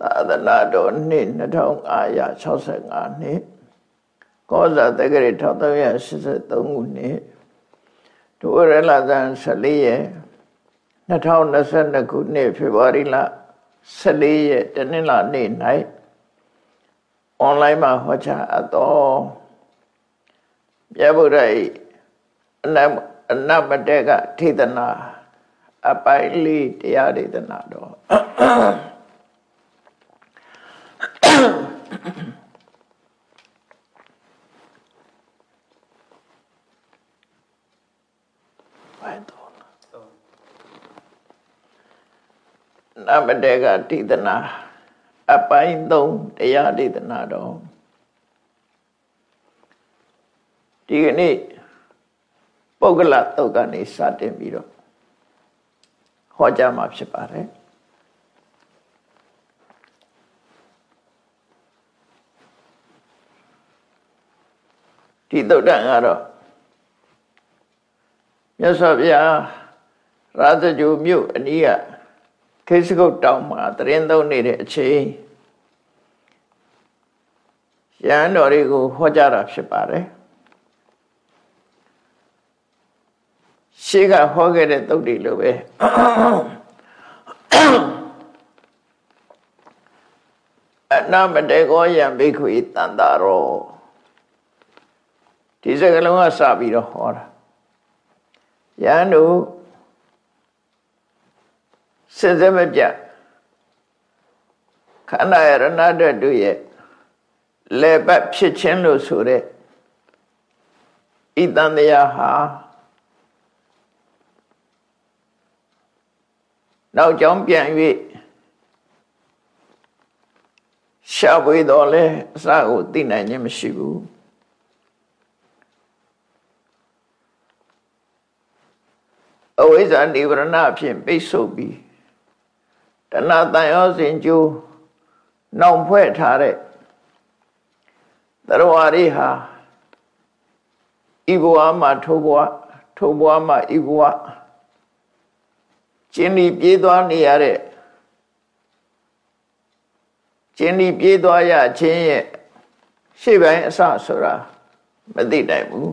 သာသနာတော်နှစ်2565နှစ်ကောဇာတက္ကရာ1383ခုနှစ်ဒုရလဇန်14ရက်2022ခုနှစ်ဖေဖော်ဝါရီလ14ရက်တနင်္လာနေ့၌အွန်လိုင်းမှာဟောကြားအပ်တော်မြတ်ဗုဒ္ဓ၏အနအနမတေကထေသနာအပိုင်လေးတရားဒေသနာတော် နမတေကတိတနာအပိုင်း3တရားဒေသနာတော်ဒီကနေ့ပုဂ္ဂလတုတ်ကနေစတင်ပြီးတော့ဟောကြားမှာဖြစ်ပါတယ်ဒီတုတ်တန်ကတော့မြတ်စွာဘုရားရာဇဂျူမြို့အနီးက ခေစကုတ်တောင်မှာတရင်သုံးနေတဲ့အချိန်ရဟန်းတော်တွေကိုဟောကြားတာဖြစ်ပါတယ်ရှေးကဟောခဲ့တဲ့သုတ်တွေလိုပဲအနာမတေကောယံဘိက္ခွေတန်တာရောဒီစကလုံးကစပြီးတော့ဟောတာယန္တု စစ်စမပြခန္ဓာရဏတ္တုရဲ့လေပတ်ဖြစ်ခြင်းလို့ဆိုတဲ့ဤတန်တရားဟာနောက်ကြောင်းပြန်၍ရှားပွေတော်လဲအစကိုသိနိုင်ခြင်းမရှိဘူးအဝိဇ္ဇာနိဗ္ဗာန်အဖြစ်ပိတ်ဆို့ပြီး တဏှာတန်ရောစဉ်ကျိုးနှောင်ဖွဲ့ထားတဲ့တရဝရီဟာဤဘဝမှာထိုးဘဝထိုးဘဝမှာဤဘဝကျင်းဒီပြေးသွားနေရတဲ့ကျင်းဒီပြေးသွားရခြင်းရဲ့ရှေ့ပိုင်းအစဆိုတာမသိနိုင်ဘူး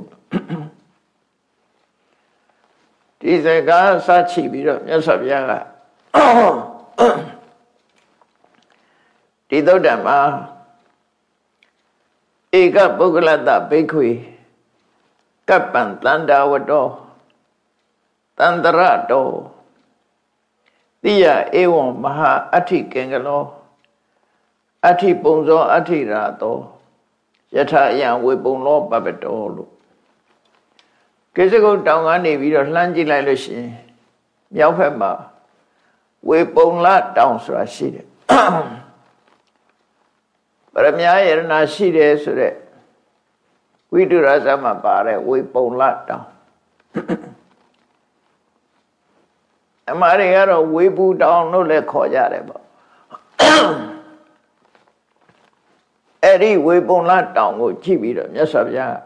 ဒီစကားစချီပြီးတော့မြတ်စွာဘုရားက ဒီသုတ်တံမှာဧကပုဂ္ဂလတဘိက္ခွေကပ္ပံတန္တာဝတောတန္တရတောတိယဧဝံမဟာအဋ္ဌိကင်္ဂလောအဋ္ဌိပုံဇောအဋ္ဌိရာတောယထာယံဝေပုံလောပပတောလို့ကိစ္စကုတ်တောင်ကနေပြီးတော့လှမ်းကြည့်လိုက်လို့ရှိရင်မြောက်ဘက်မှာ ဝေပုံလတောင်ဆိုတာရှိတယ်ပရမယရဏရှိတယ်ဆိုတဲ့ဝိတုရဇမှာပါတဲ့ဝေပုံလတောင်အမှားတွေကတော့ဝေပူတောင်လို့လည်းခေါ်ကြတယ်ပေါ့အဲ့ဒီဝေပုံလတောင်ကိုကြည့်ပြီးတော့မြတ်စွာဘုရား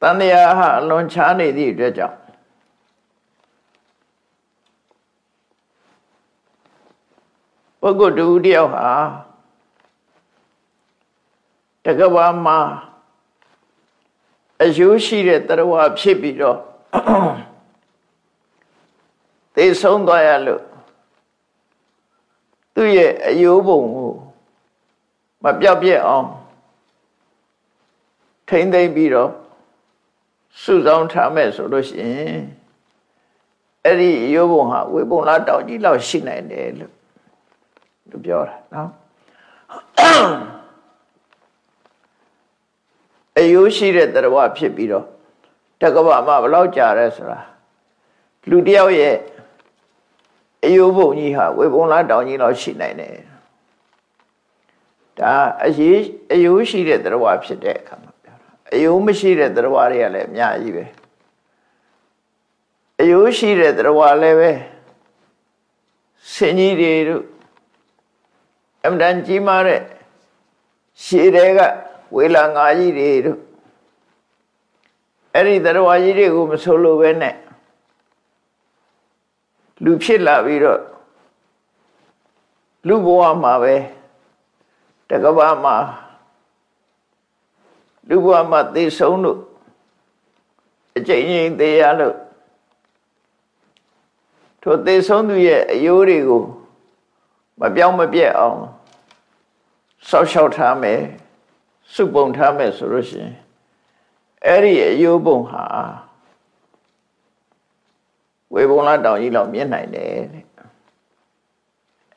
တန်တရားဟာအလွန်ချားနေသည့်အတွက်ကြောင့် ပုဂ္ဂိုလ်တူတယောက်ဟာတကဘာမှာအယူရှိတဲ့တရားဖြစ်ပြီးတော့သေဆုံးသွားရလို့သူ့ရဲ့အယိုးပုံကိုမပြောက်ပြက်အောင်ထိမ့်သိမ့်ပြီးတော့စုဆောင်ထားမဲ့ဆိုလို့ရှိရင်အဲ့ဒီအယိုးပုံဟာဝေပုံလားတောင်ကြီးလောက်ရှိနိုင်တယ်လို့ သူပြောတာနော်အယိုးရှိတဲ့တရားဖြစ်ပြီးတော့တက္ကဗမှာဘယ်လောက်ကြာရဲဆိုတာလူတယောက်ရဲ့အယိုးပုံကြီးဟာဝေပုံလားတောင်ကြီးလောက်ရှိနိုင်တယ်ဒါအရေးအယိုးရှိတဲ့တရားဖြစ်တဲ့အခါမှာပြောတာအယိုးမရှိတဲ့တရားတွေကလည်းအများကြီးပဲအယိုးရှိတဲ့တရားလည်းပဲဆင်ကြီးတွေတို့ အမှန်တန်ကြီးမားတဲ့ရှည်တွေကဝေလာငါကြီးတွေတို့အဲ့ဒီတရားကြီးတွေကိုမဆိုလို့ပဲနဲ့လူဖြစ်လာပြီးတော့လူဘဝမှာပဲတကဘာမှာလူဘဝမှာသိဆုံးလို့အကျဉ်းချင်းသေးရလို့ထိုသေဆုံးသူရဲ့အယိုးတွေကို မပြောင်းမပြတ်အောင်စောက်ရှောက်ထားမယ်စုပုံထားမယ်ဆိုလို့ရှိရင်အဲ့ဒီအယိုးပုံဟာဝေဘုံလာတောင်ကြီးလောက်မြင်နိုင်တယ်တဲ့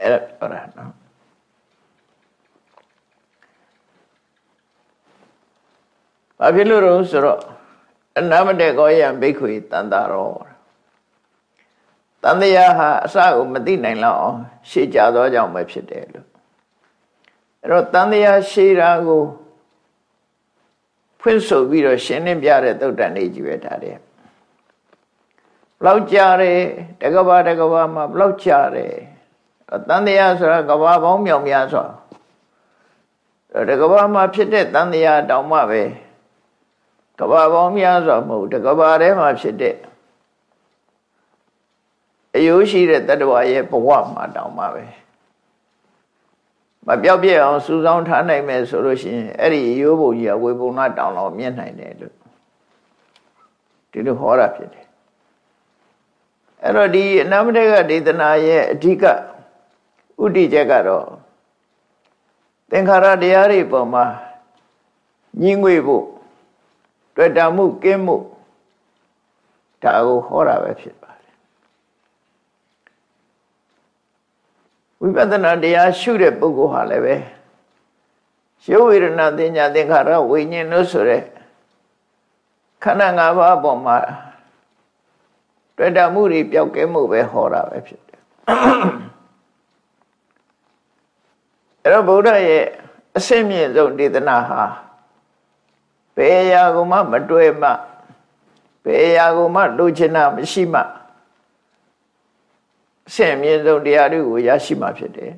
အဲ့ဒါပြောတာနော်ဘာဖြစ်လို့လဲဆိုတော့အနာမတေကောယံဘိက္ခွေတန်တာရော တန်တရားဟာအစကိုမသိနိုင်လောက်အောင်ရှေ့ကြသောကြောင့်ပဲဖြစ်တယ်လို့အဲ့တော့တန်တရားရှေ့တာကိုဖွင့်ဆိုပြီးတော့ရှင်းလင်းပြတဲ့သုတ်တန်လေးကြီးပဲဒါတဲ့ဘလောက်ကြတယ်တကဘာတကဘာမှာဘလောက်ကြတယ်တန်တရားဆိုတာကဘာပေါင်းမြောင်များစွာတကဘာမှာဖြစ်တဲ့တန်တရားတောင်မှပဲကဘာပေါင်းများစွာမဟုတ်တကဘာထဲမှာဖြစ်တဲ့ အယိုးရှိတဲ့တတ္တဝါရဲ့ဘဝမှာတောင်မှပဲမပြောက်ပြက်အောင်စူးစောင်းထားနိုင်မယ်ဆိုလို့ရှိရင်အဲ့ဒီရိုးပုံကြီးကဝေပုံနာတောင်တော့မြင်နိုင်တယ်လို့ဒီလိုဟောတာဖြစ်တယ်အဲ့တော့ဒီအနမတေကဒေသနာရဲ့အဓိကဥတည်ချက်ကတော့သင်္ခါရတရားတွေပုံမှာညှင်းငွေဖို့တွေ့တာမှုကင်းမှုဒါကိုဟောတာပဲဖြစ် ဝိပဿနာတရားရှုတဲ့ပုဂ္ဂိုလ်ဟာလည်းပဲရုပ်ဝေဒနာသင်ညာသင်္ခါရဝိညာဉ်လို့ဆိုတဲ့ခန္ဓာ၅ပါးအပေါ်မှာတွေ့တာမှုတွေပျောက်ကဲမှုပဲဟောတာပဲဖြစ်တယ်အဲ့တော့ဗုဒ္ဓရဲ့အစင့်မြင့်ဆုံးဒေသနာဟာဘယ်အရာကိုမှမတွေ့မှဘယ်အရာကိုမှလိုချင်တာမရှိမှ အဆင့်အမြင့်ဆုံးတရားတွေကိုရရှိမှာဖြစ်တယ်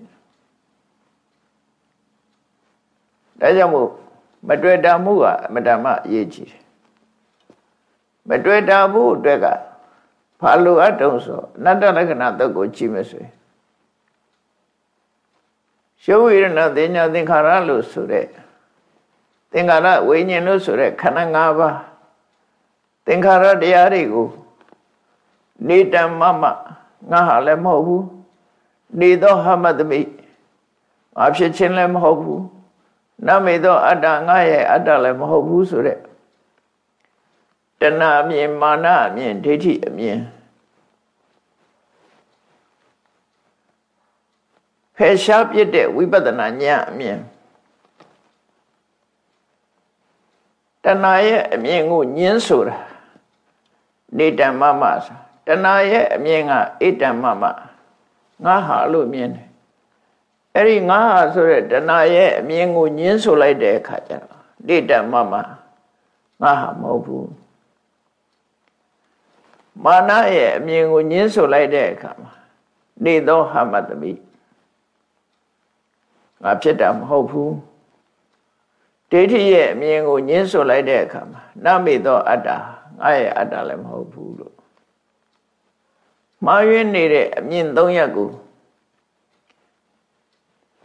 ဒါကြောင့်မို့မတွေ့တာမှုကအမတမအရေးကြီးတယ်မတွေ့တာမှုအတွက်ကဘာလို့အတုံးဆိုအနတ္တလက္ခဏာတုတ်ကိုကြည့်မယ်ဆိုရင်ရှုဝိရဏသင်ညာသင်္ခါရလို့ဆိုတဲ့သင်္ခါရဝိညာဉ်လို့ဆိုတဲ့ခန္ဓာ၅ပါးသင်္ခါရတရားတွေကိုနေတမ္မမ ငါဟာလည်းမဟုတ်ဘူးနေသောဟမတမိငါဖြစ်ခြင်းလည်းမဟုတ်ဘူးနမေသောအတ္တငါရဲ့အတ္တလည်းမဟုတ်ဘူးဆိုတဲ့တဏှာအမြင်မာနအမြင်ဒိဋ္ဌိအမြင်ဖယ်ရှားပြစ်တဲ့ဝိပဿနာဉာဏ်အမြင်တဏှာရဲ့အမြင်ကိုညင်းဆိုတာနေတ္တမမဆို တဏှာရဲ့အမြင်ကဣတ္တမမငါဟာလို့မြင်တယ်အဲ့ဒီငါဟာဆိုတဲ့တဏှာရဲ့အမြင်ကိုညင်းဆိုလိုက်တဲ့အခါကျတော့ဣတ္တမမငါဟာမဟုတ်ဘူးမာနရဲ့အမြင်ကိုညင်းဆိုလိုက်တဲ့အခါမှာနေသောဟမတမိငါဖြစ်တာမဟုတ်ဘူးဒိဋ္ဌိရဲ့အမြင်ကိုညင်းဆိုလိုက်တဲ့အခါမှာနမေသောအတ္တငါရဲ့အတ္တလည်းမဟုတ်ဘူးလို့ မှားယွင်းနေတဲ့အမြင်၃ရပ်ကို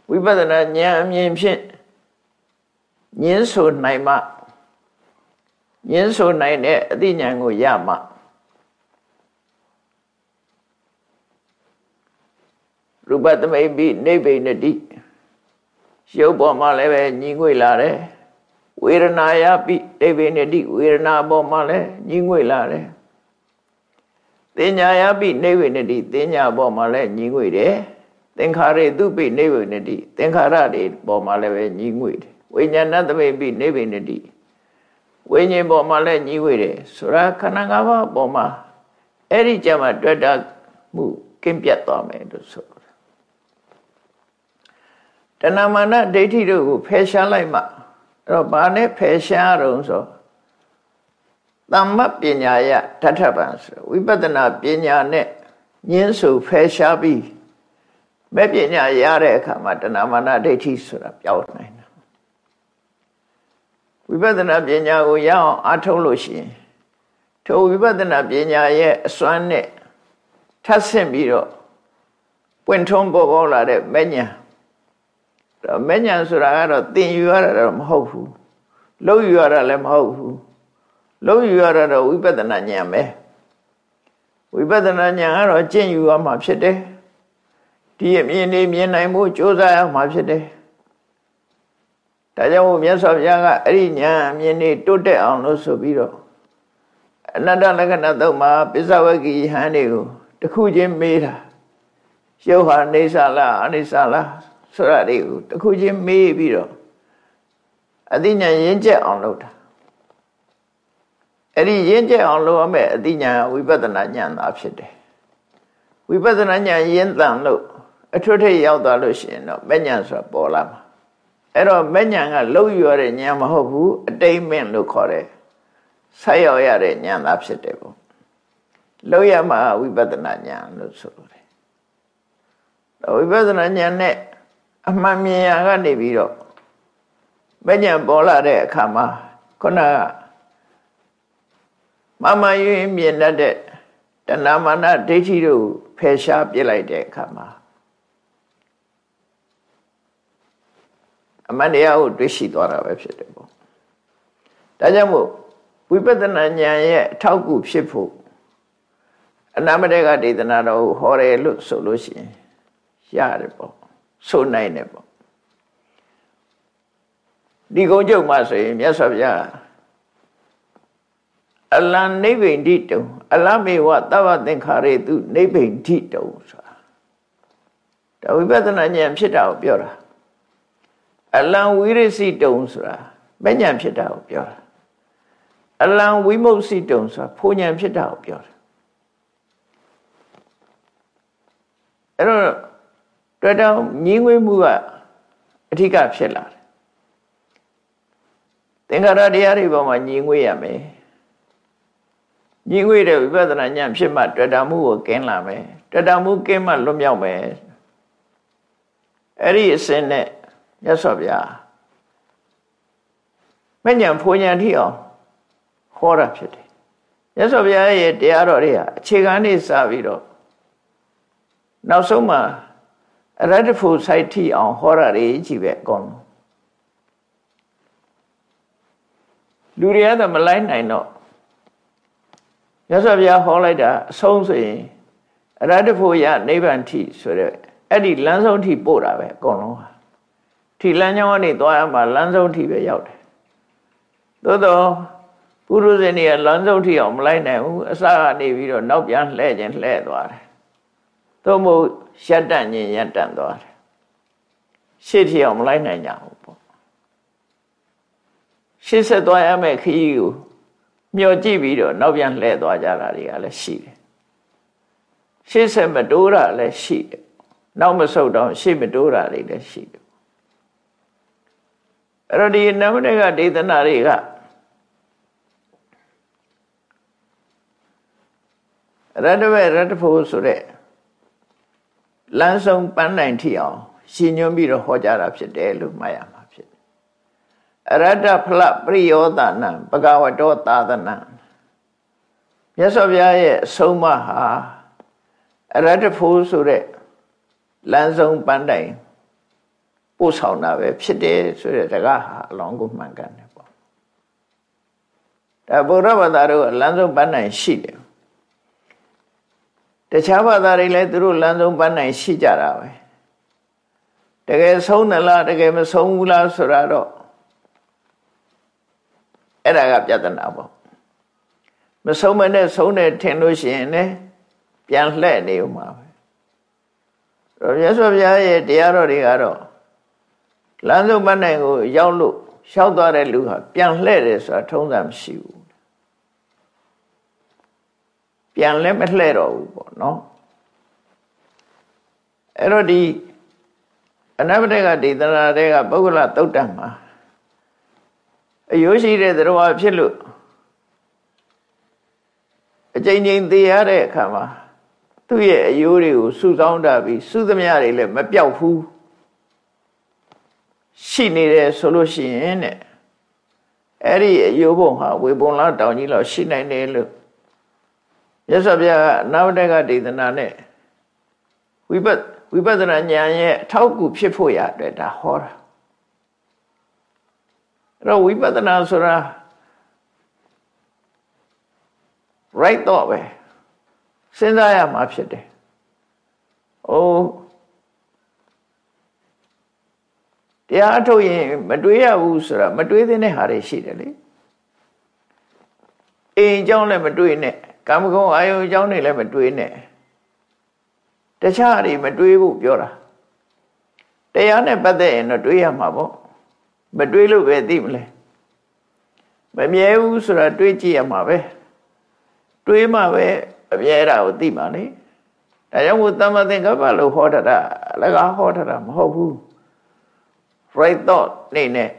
ဝိပဿနာဉာဏ်အမြင်ဖြင့်ညင်းဆိုနိုင်မှညင်းဆိုနိုင်တဲ့အသိဉာဏ်ကိုရမှရူပသမိပိနိဗ္ဗိနတိရုပ်ပေါ်မှာလည်းပဲညီငွေလာတယ်ဝေဒနာယပိနိဗ္ဗိနတိဝေဒနာပေါ်မှာလည်းညီငွေလာတယ် တင်ညာယပိနေဝိနတိတင်ညာပေါ်မှာလည်းညီငွေတယ်သင်္ခါရေသူပိနေဝိနတိသင်္ခါရတွေပေါ်မှာလည်းပဲညီငွေတယ်ဝိညာဏသမိပိနေဝိနတိဝိညာဉ်ပေါ်မှာလည်းညီငွေတယ်ဆိုတာခန္ဓာ၅ပါးပေါ်မှာအဲ့ဒီကြမှာတွေ့တာမှုကင်းပြတ်သွားမယ်လို့ဆိုတယ်တဏမာနဒိဋ္ဌိတို့ကိုဖယ်ရှားလိုက်မှအဲ့တော့ဘာနဲ့ဖယ်ရှားရုံဆို သမ္မပညာယတထပံဆိုဝိပဿနာပညာနဲ့ညင်းဆိုဖယ်ရှားပြီးမဲ့ပညာရတဲ့အခါမှာတဏမာနဒိဋ္ဌိဆိုတာပြောင်းနိုင်တာဝိပဿနာပညာကိုရအောင်အားထုတ်လို့ရှိရင်ထိုဝိပဿနာပညာရဲ့အစွမ်းနဲ့ထပ်ဆင့်ပြီးတော့ပွင့်ထုံးပေါ်ပေါ်လာတဲ့မဲ့ညာတော့မဲ့ညာဆိုတာကတော့သင်ယူရတာတော့မဟုတ်ဘူးလုံးယူရတာလည်းမဟုတ်ဘူး လုံးယူရတာတော့ဝိပဿနာဉာဏ်ပဲဝိပဿနာဉာဏ်ကတော့ကျင့်ယူရမှာဖြစ်တယ်ဒီအမြင်လေးမြင်နိုင်မှုကြိုးစားရမှာဖြစ်တယ်ဒါကြောင့်မြတ်စွာဘုရားကအဲ့ဒီဉာဏ်အမြင်လေးတိုးတက်အောင်လို့ဆိုပြီးတော့အနတ္တလက္ခဏာသုံးပါပစ္စဝဂီဟန်တွေကိုတခုချင်းမေးတာရုပ်ဟာနေဆာလားအနေဆာလားဆိုတာတွေကိုတခုချင်းမေးပြီးတော့အသိဉာဏ်ရင်းကျက်အောင်လုပ်တာ အဲ့ဒီရင်းကျက်အောင်လုပ်ရမယ်အသိဉာဏ်ဝိပဿနာဉာဏ်သာဖြစ်တယ်ဝိပဿနာဉာဏ်ရင်းတန်လို့အထွတ်ထိပ်ရောက်သွားလို့ရှိရင်တော့မဉဏ်ဆိုတာပေါ်လာမှာအဲ့တော့မဉဏ်ကလှုပ်ရတဲ့ဉာဏ်မဟုတ်ဘူးအတိတ်မင့်လို့ခေါ်တယ်ဆက်ရောက်ရတဲ့ဉာဏ်သာဖြစ်တယ်ပေါ့လှုပ်ရမှာဝိပဿနာဉာဏ်လို့ဆိုလို့တယ်ဝိပဿနာဉာဏ်နဲ့အမှန်မြင်ရကနေပြီးတော့မဉဏ်ပေါ်လာတဲ့အခါမှာခုနက မမယွင်းမြင်တတ်တဲ့တဏမာနဒိဋ္ဌိတို့ဖယ်ရှားပြစ်လိုက်တဲ့အခါမှာအမှန်တရားကိုတွေ့ရှိသွားတာပဲဖြစ်တယ်ပေါ့ဒါကြောင့်မို့ဝိပဿနာဉာဏ်ရဲ့အထောက်အကူဖြစ်ဖို့အနာမတေကဒေသနာတော်ဟောတယ်လို့ဆိုလို့ရှိရင်ရတယ်ပေါ့ဆိုနိုင်တယ်ပေါ့ဒီကုန်းကျုပ်မှာဆိုရင်မြတ်စွာဘုရား အလံနိဗ္ဗိန္တိတုံအလမေဝသဗ္ဗသင်္ခါရေတုနိဗ္ဗိန္တိတုံဆိုတာဒါဝိပဿနာဉာဏ်ဖြစ်တာကိုပြောတာအလံဝိရစီတုံဆိုတာမဉဏ်ဖြစ်တာကိုပြောတာအလံဝိမု ക്തി တုံဆိုတာဖူဉဏ်ဖြစ်တာကိုပြောတာအဲ့တော့တွေ့တော့ညီငွေမှုကအဓိကဖြစ်လာတယ်သင်္ခါရတရားတွေပေါ်မှာညီငွေရမယ် ညီငွေတဲ့ဝိပဿနာဉာဏ်ဖြစ်မှတွေ့တာမှုကိုကင်းလာမယ်တွေ့တာမှုကင်းမှလွတ်မြောက်မယ်အဲ့ဒီအစဉ်နဲ့မြတ်စွာဘုရားမဉဏ်ဖူဉဏ်ထိအောင်ဟောတာဖြစ်တယ်မြတ်စွာဘုရားရဲ့တရားတော်တွေကအခြေခံနေစပြီးတော့နောက်ဆုံးမှာအရတ္တဖို့စိုက်ထိအောင်ဟောတာတွေကြီးပဲအကုန်လုံးလူတွေကသာမလိုက်နိုင်တော့ မြတ်စွာဘုရားဟောလိုက်တာအဆုံးဆိုရင်အရတ္တဖို့ရနိဗ္ဗာန်ထိဆိုတဲ့အဲ့ဒီလမ်းဆုံးထိပို့တာပဲအကုန်လုံးဟာထိလမ်းကြောင်းကနေသွားရမှာလမ်းဆုံးထိပဲရောက်တယ်သို့တော့ပုရုဇဉ်တွေကလမ်းဆုံးထိအောင်မလိုက်နိုင်ဘူးအစကနေပြီးတော့နောက်ပြန်လှည့်ခြင်းလှည့်သွားတယ်သို့မဟုတ်ရှက်တန့်ခြင်းရပ်တန့်သွားတယ်ရှေ့ထိအောင်မလိုက်နိုင်ကြဘူးပေါ့ရှေ့ဆက်သွားရမယ့်ခရီးကို မျှော်ကြည့်ပြီးတော့နောက်ပြန်လှည့်သွားကြတာတွေကလည်းရှိတယ်ရှေ့ဆက်မတိုးတာလည်းရှိတယ်နောက်မဆုတ်တော့ရှေ့မတိုးတာတွေလည်းရှိတယ်အဲ့တော့ဒီနမတေကဒေသနာတွေကရတ္တဝေရတ္တဖို့ဆိုတဲ့လမ်းဆုံးပန်းနိုင်ထိအောင်ရှင်ညွှန်းပြီးတော့ဟောကြားတာဖြစ်တယ်လို့မှတ်ရမှာဖြစ်တယ် အရတ္တဖလပရိယောသနံပကဝတောသာသနံမြတ်စွာဘုရားရဲ့အဆုံးအမဟာအရတ္တဖို့ဆိုတဲ့လမ်းဆုံးပန်းတိုင်ပို့ဆောင်တာပဲဖြစ်တယ်ဆိုတဲ့တကားဟာအလောင်းကိုမှန်ကန်တယ်ပေါ့ဒါဗုဒ္ဓဘာသာတို့လမ်းဆုံးပန်းတိုင်ရှိတယ်တခြားဘာသာတွေလည်းသူတို့လမ်းဆုံးပန်းနိုင်ရှိကြတာပဲတကယ်ဆုံးသလားတကယ်မဆုံးဘူးလားဆိုတာတော့ အဲ့ဒါကပြဿနာပေါ့မဆုံးမနဲ့ဆုံးတယ်ထင်လို့ရှိရင်လည်းပြန်လှည့်နေဦးမှာပဲတော့မြတ်စွာဘုရားရဲ့တရားတော်တွေကတော့လမ်းဆုံးပန်းနိုင်ကိုရောက်လို့ရှောက်သွားတဲ့လူဟာပြန်လှည့်တယ်ဆိုတာထုံးစံမရှိဘူးပြန်လဲမလှဲ့တော့ဘူးပေါ့နော်အဲ့တော့ဒီအနဗတကဒေသနာတွေကပုဂ္ဂလတုတ်တံမှာ အယိုးရှိတဲ့သရဝဖြစ်လို့အကျဉ်းချင်းသိရတဲ့အခါမှာသူ့ရဲ့အယိုးတွေကိုစုဆောင်းတာပြီးစုသမျှတွေလည်းမပြောက်ဘူးရှိနေတယ်ဆိုလို့ရှိရင်တဲ့အဲ့ဒီအယိုးပုံဟာဝေပုံလားတောင်ကြီးလောက်ရှိနိုင်တယ်လို့မြတ်စွာဘုရားကနာဝတ္တကဒေသနာနဲ့ဝိပဿဝိပဿနာဉာဏ်ရဲ့အထောက်အကူဖြစ်ဖို့ရအတွက်ဒါဟောတာ အဲ့တော့ဝိပဿနာဆိုတာ right thought ပဲစဉ်းစားရမှာဖြစ်တယ်။အိုးတရားထုတ်ရင်မတွေးရဘူးဆိုတာမတွေးတဲ့ဟာတွေရှိတယ်လေ။အိမ်အကြောင်းလည်းမတွေးနဲ့ကာမဂုဏ်အာယုံအကြောင်းတွေလည်းမတွေးနဲ့တခြားတွေမတွေးဘူးပြောတာ။တရားနဲ့ပတ်သက်ရင်တော့တွေးရမှာပေါ့။ မတွေးလို့ပဲသိမလဲ။မမြဲဘူးဆိုတာတွေးကြည့်ရမှာပဲ။တွေးမှပဲအမြဲတာကိုသိမှာလေဒါကြောင့်မို့သမ္မာသင်္ကပ္ပလို့ဟောတာအလကားဟောတာမဟုတ်ဘူး right thought နေနဲ့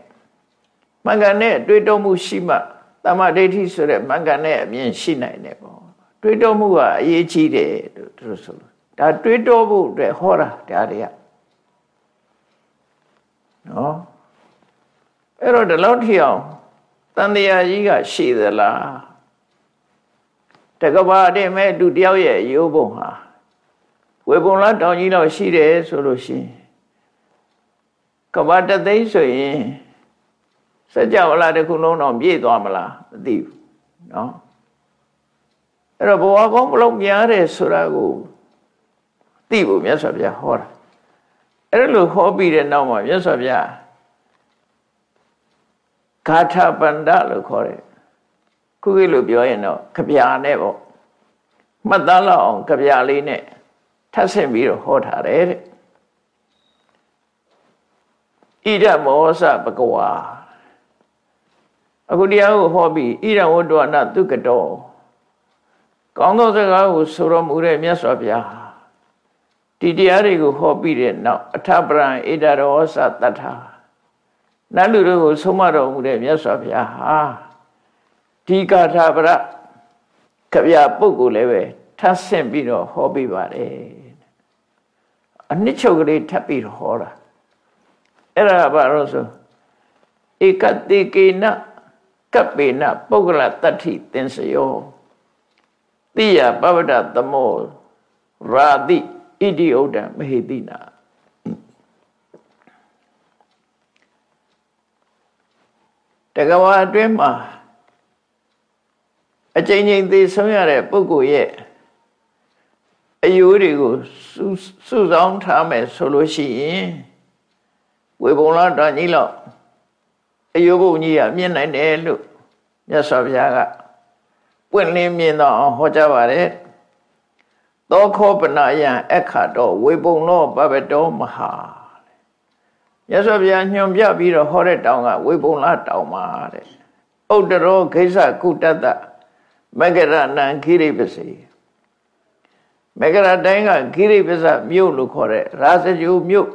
မင်္ဂန်နဲ့တွေးတောမှုရှိမှသမ္မာဒိဋ္ဌိဆိုတဲ့မင်္ဂန်နဲ့အမြင်ရှိနိုင်တယ်ပေါ့တွေးတောမှုကအရေးကြီးတယ်လို့သူတို့ဆိုလို့ဒါတွေးတောဖို့အတွက်ဟောတာတရားတွေကနော် အဲ့တော့ဒီလောက်ထိအောင်တန်တရားကြီးကရှိသလားတကဘာတည်းမဲ့သူတယောက်ရဲ့ရိုးပုံဟာဝေပုံလားတောင်ကြီးတော့ရှိတယ်ဆိုလို့ရှိရင်ကဘာတသိန်းဆိုရင်စัจ java လာတစ်ခုလုံးတော့ပြည့်သွားမလားမသိဘူးเนาะအဲ့တော့ဘဝကောင်းဘလို့များတယ်ဆိုတာကိုသိဖို့မြတ်စွာဘုရားဟောတာအဲ့လိုဟောပြီးတဲ့နောက်မှာမြတ်စွာဘုရား ဂါထာပန္ဒလို့ခေါ်တယ်ခုခေတ်လိုပြောရင်တော့ကြပြာနဲ့ပေါ့မှတ်သားလောက်အောင်ကြပြာလေးနဲ့ထပ်ဆင့်ပြီးတော့ဟောထားတယ်တဲ့ဣဒမောစပကဝါအခုတရားကိုဟောပြီးဣဒဝတ္တဝနာတုကတောကောင်းသောစကားကိုဆိုတော်မူတဲ့မြတ်စွာဘုရားဒီတရားတွေကိုဟောပြီးတဲ့နောက်အထပရံဣဒရောစတတ္ထာ နတ်လူတို့ကိုဆုံးမတော်မူတဲ့မြတ်စွာဘုရားဟာဒီကာထာပရခဗျာပုဂ္ဂိုလ်လည်းပဲထပ်ဆင့်ပြီးတော့ဟောပြပါတယ်အနှစ်ချုပ်ကလေးထပ်ပြီးတော့ဟောတာအဲ့ဒါဘာလို့ဆိုဧကတိကေနကပေနပုဂ္ဂလတတ္ထိသင်္စယောတိယပဗဒသမောရာတိဣတိဥဒ္ဒံမဟိတိနာ တကဝအတွင်းမှာအချိန်ချင်းသေဆုံးရတဲ့ပုဂ္ဂိုလ်ရဲ့အယိုးတွေကိုစုဆောင်းထားမယ်ဆိုလို့ရှိရင်ဝေဘုံလာတော်ကြီးလောက်အယိုးဘုံကြီးကမြင်နိုင်တယ်လို့မြတ်စွာဘုရားကပွင့်လင်းမြင်တော့ဟောကြားပါတယ်သောခောပနာယံအခါတော့ဝေဘုံလောပပတောမဟာ မြတ်စွာဘုရားညွှန်ပြပြီးတော့ဟောတဲ့တောင်ကဝေဘုံလာတောင်မှာတဲ့ဥဒ္ဒရောခိစ္စကုတတ္တမဂရဏံခိရိပစေမဂရတိုင်းကခိရိပစမြို့လို့ခေါ်တဲ့ရာဇဂျူမြို့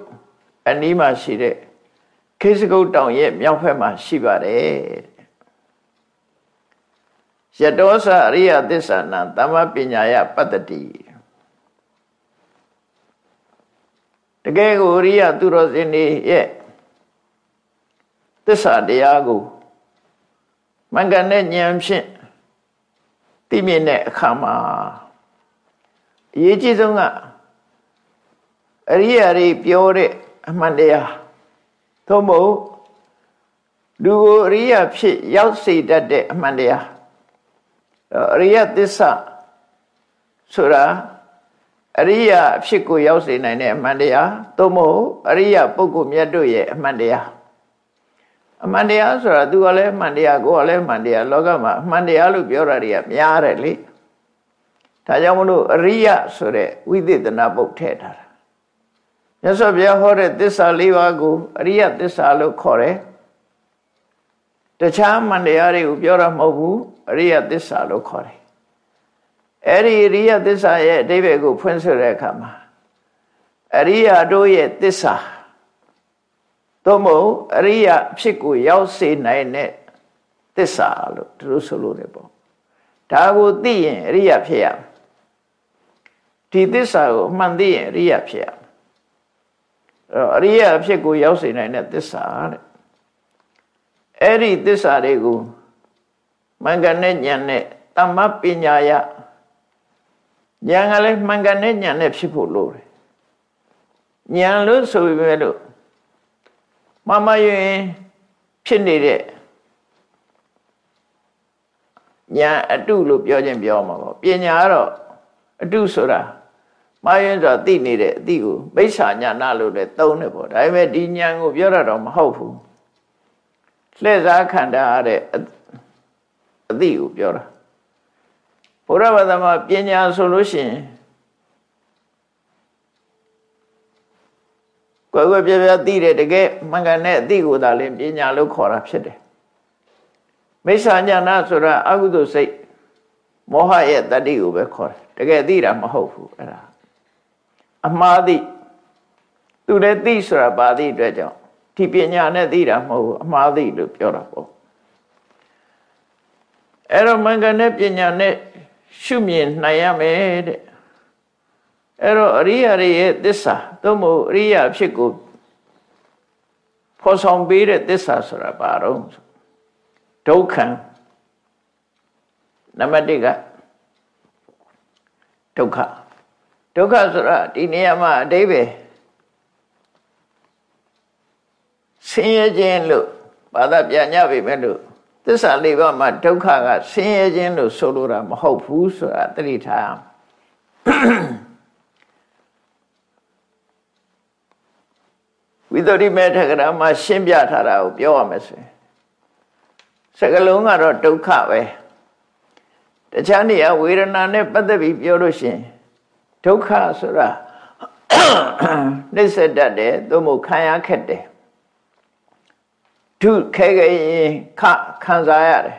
အနီးမှာရှိတဲ့ခေစကုတ်တောင်ရဲ့မြောက်ဘက်မှာရှိပါတယ်ယတောသအရိယသစ္ဆာနံသမ္မပညာယပတ္တတိ တကယ်ကိုအရိယသူတော်စင်တွေရဲ့သစ္စာတရားကိုမင်္ဂန်တဲ့ဉာဏ်ဖြင့်သိမြင်တဲ့အခါမှာအရေးကြီးဆုံးကအရိယာတွေပြောတဲ့အမှန်တရားသို့မဟုတ်လူကိုအရိယာဖြစ်ရောက်စေတတ်တဲ့အမှန်တရားအရိယသစ္စာဆိုတာ အရိယာအဖြစ်ကိုရောက်စေနိုင်တဲ့အမှန်တရားသို့မဟုတ်အရိယာပုဂ္ဂိုလ်မြတ်တို့ရဲ့အမှန်တရားအမှန်တရားဆိုတာသူကလည်းအမှန်တရားကိုယ်ကလည်းအမှန်တရားလောကမှာအမှန်တရားလို့ပြောတာတွေကများတယ်လေဒါကြောင့်မလို့အရိယဆိုတဲ့ဝိသေသနာပုတ်ထည့်ထားတာမြတ်စွာဘုရားဟောတဲ့သစ္စာ၄ပါးကိုအရိယသစ္စာလို့ခေါ်တယ်တခြားမှန်တရားတွေကိုပြောတာမဟုတ်ဘူးအရိယသစ္စာလို့ခေါ်တယ် အဲ့ဒီအရိယသစ္စာရဲ့အဓိပ္ပာယ်ကိုဖွင့်ဆိုတဲ့အခါမှာအရိယတို့ရဲ့သစ္စာသို့မဟုတ်အရိယဖြစ်ကိုရောက်စေနိုင်တဲ့သစ္စာလို့သူတို့ဆိုလို့တယ်ပေါ့ဒါကိုသိရင်အရိယဖြစ်ရဒီသစ္စာကိုမှန်သိရင်အရိယဖြစ်ရအဲ့အရိယဖြစ်ကိုရောက်စေနိုင်တဲ့သစ္စာတဲ့အဲ့ဒီသစ္စာတွေကိုမင်္ဂနဲ့ဉာဏ်နဲ့တမ္မပညာယ ဉာဏ်ကလည်းမင်္ဂနဲ့ဉာဏ်နဲ့ဖြစ်ဖို့လိုတယ်ဉာဏ်လို့ဆိုပေမဲ့လို့မမယွင်ဖြစ်နေတဲ့ဉာဏ်အတုလို့ပြောခြင်းပြောမှာပေါ့ပညာကတော့အတုဆိုတာမယွင်ဆိုတာသိနေတဲ့အသိကိုမိစ္ဆာညာနာလို့လည်းသုံးတယ်ပေါ့ဒါပေမဲ့ဒီဉာဏ်ကိုပြောရတော့မဟုတ်ဘူးလှည့်စားခန္ဓာရတဲ့အသိကိုပြောတာ ဘုရားဘာသာမှာပညာဆိုလို့ရှိရင်ကွယ်ကွယ်ပြပြသိတယ်တကယ်မှန်ကန်တဲ့အသိကိုသာလင်းပညာလို့ခေါ်တာဖြစ်တယ်မိစ္ဆာညာနာဆိုတာအကုသိုလ်စိတ်မောဟရဲ့တတိကိုပဲခေါ်တယ်တကယ်သိတာမဟုတ်ဘူးအဲ့ဒါအမှားသိသူလည်းသိဆိုတာပါသိအတွက်ကြောင့်ဒီပညာနဲ့သိတာမဟုတ်ဘူးအမှားသိလို့ပြောတာပေါ့အဲ့တော့မှန်ကန်တဲ့ပညာနဲ့ ရှုမြင်နိုင်ရမယ်တဲ့အဲ့တော့အရိယာတွေရဲ့သစ္စာသို့မဟုတ်အရိယာဖြစ်ကိုဖော်ဆောင်ပေးတဲ့သစ္စာဆိုတာဘာတော့ဒုက္ခံနံပါတ်1ကဒုက္ခဒုက္ခဆိုတာဒီနေရာမှာအတိပ္ပယ်ဆင်းရဲခြင်းလို့ဘာသာပြန်ညပြီမဲ့လို့ သစ္စာလေးပါးမှာဒုက္ခကဆင်းရဲခြင်းလို့ဆိုလိုတာမဟုတ်ဘူးဆိုတာသတိထားဝိသုဒ္ဓိမေထကရာမှာရှင်းပြထားတာကိုပြောရမယ်ဆိုရင်စကလုံးကတော့ဒုက္ခပဲတခြားနေရာဝေဒနာနဲ့ပတ်သက်ပြီးပြောလို့ရှိရင်ဒုက္ခဆိုတာနှိစ္စတတ်တယ်သို့မဟုတ်ခံရခက်တယ် ဒုခဲခဲရင်ခခံစားရတယ်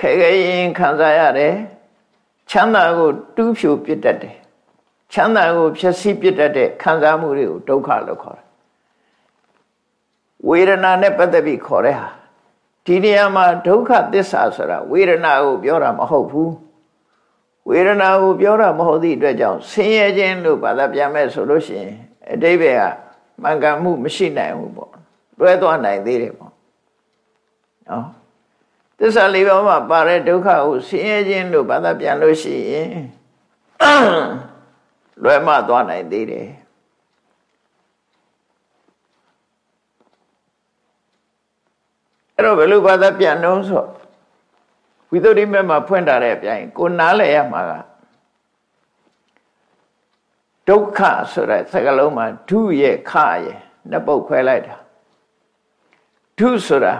ခဲခဲရင်ခံစားရတယ်ချမ်းသာကိုတူးဖြူပြစ်တတ်တယ်ချမ်းသာကိုဖြည့်ဆည်းပြစ်တတ်တဲ့ခံစားမှုတွေကိုဒုက္ခလို့ခေါ်တယ်ဝေဒနာနဲ့ပတ်သက်ပြီးခေါ်တဲ့ဟာဒီနေရာမှာဒုက္ခသစ္စာဆိုတာဝေဒနာကိုပြောတာမဟုတ်ဘူးဝေဒနာကိုပြောတာမဟုတ်သည့်အတွက်ကြောင့်ဆင်းရဲခြင်းလို့ဘာသာပြန်မဲ့ဆိုလို့ရှိရင်အတိပ္ပယ်ကမှန်ကန်မှုမရှိနိုင်ဘူးပေါ့ တွဲသွားနိုင်သေးတယ်ပေါ့နော်သစ္စာလေးပါးမှာပါတဲ့ဒုက္ခကိုဆင်းရဲခြင်းလို့ဘာသာပြန်လို့ရှိရင်လွဲမသွားနိုင်သေးတယ်အဲ့တော့ဘယ်လိုဘာသာပြန်တော့ဆိုဝိသုဒ္ဓိမေမှာဖွင့်ထားတဲ့အပြင်ကိုနားလည်ရမှာကဒုက္ခဆိုတဲ့စကားလုံးမှာဒုရဲ့ခရဲ့နှစ်ပုတ်ခွဲလိုက်တာ ဒုဆိုတာ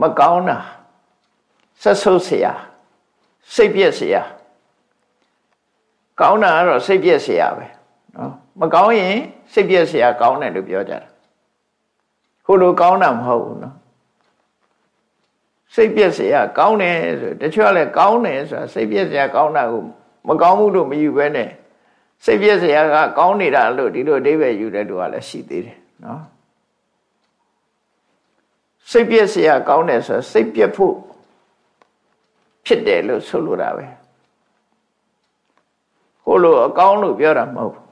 မကောင်းတာဆက်ဆုပ်เสียစိတ်ပြည့်เสียကောင်းတာကတော့စိတ်ပြည့်เสียပဲနော်မကောင်းရင်စိတ်ပြည့်เสียကောင်းတယ်လို့ပြောကြတာခုလိုကောင်းတာမဟုတ်ဘူးနော်စိတ်ပြည့်เสียကောင်းတယ်ဆိုတချို့ကလည်းကောင်းတယ်ဆိုတာစိတ်ပြည့်เสียကောင်းတာကိုမကောင်းမှုလို့မယူဘဲနဲ့စိတ်ပြည့်เสียကကောင်းနေတာလို့ဒီလိုအဓိပ္ပာယ်ယူတဲ့သူကလည်းရှိသေးတယ်နော် စိတ်ပြက်စရာကောင်းတယ်ဆိုစိတ်ပြက်ဖို့ဖြစ်တယ်လို့ဆိုလိုတာပဲဟိုလိုအကောင်းလို့ပြောတာမဟုတ်ဘူး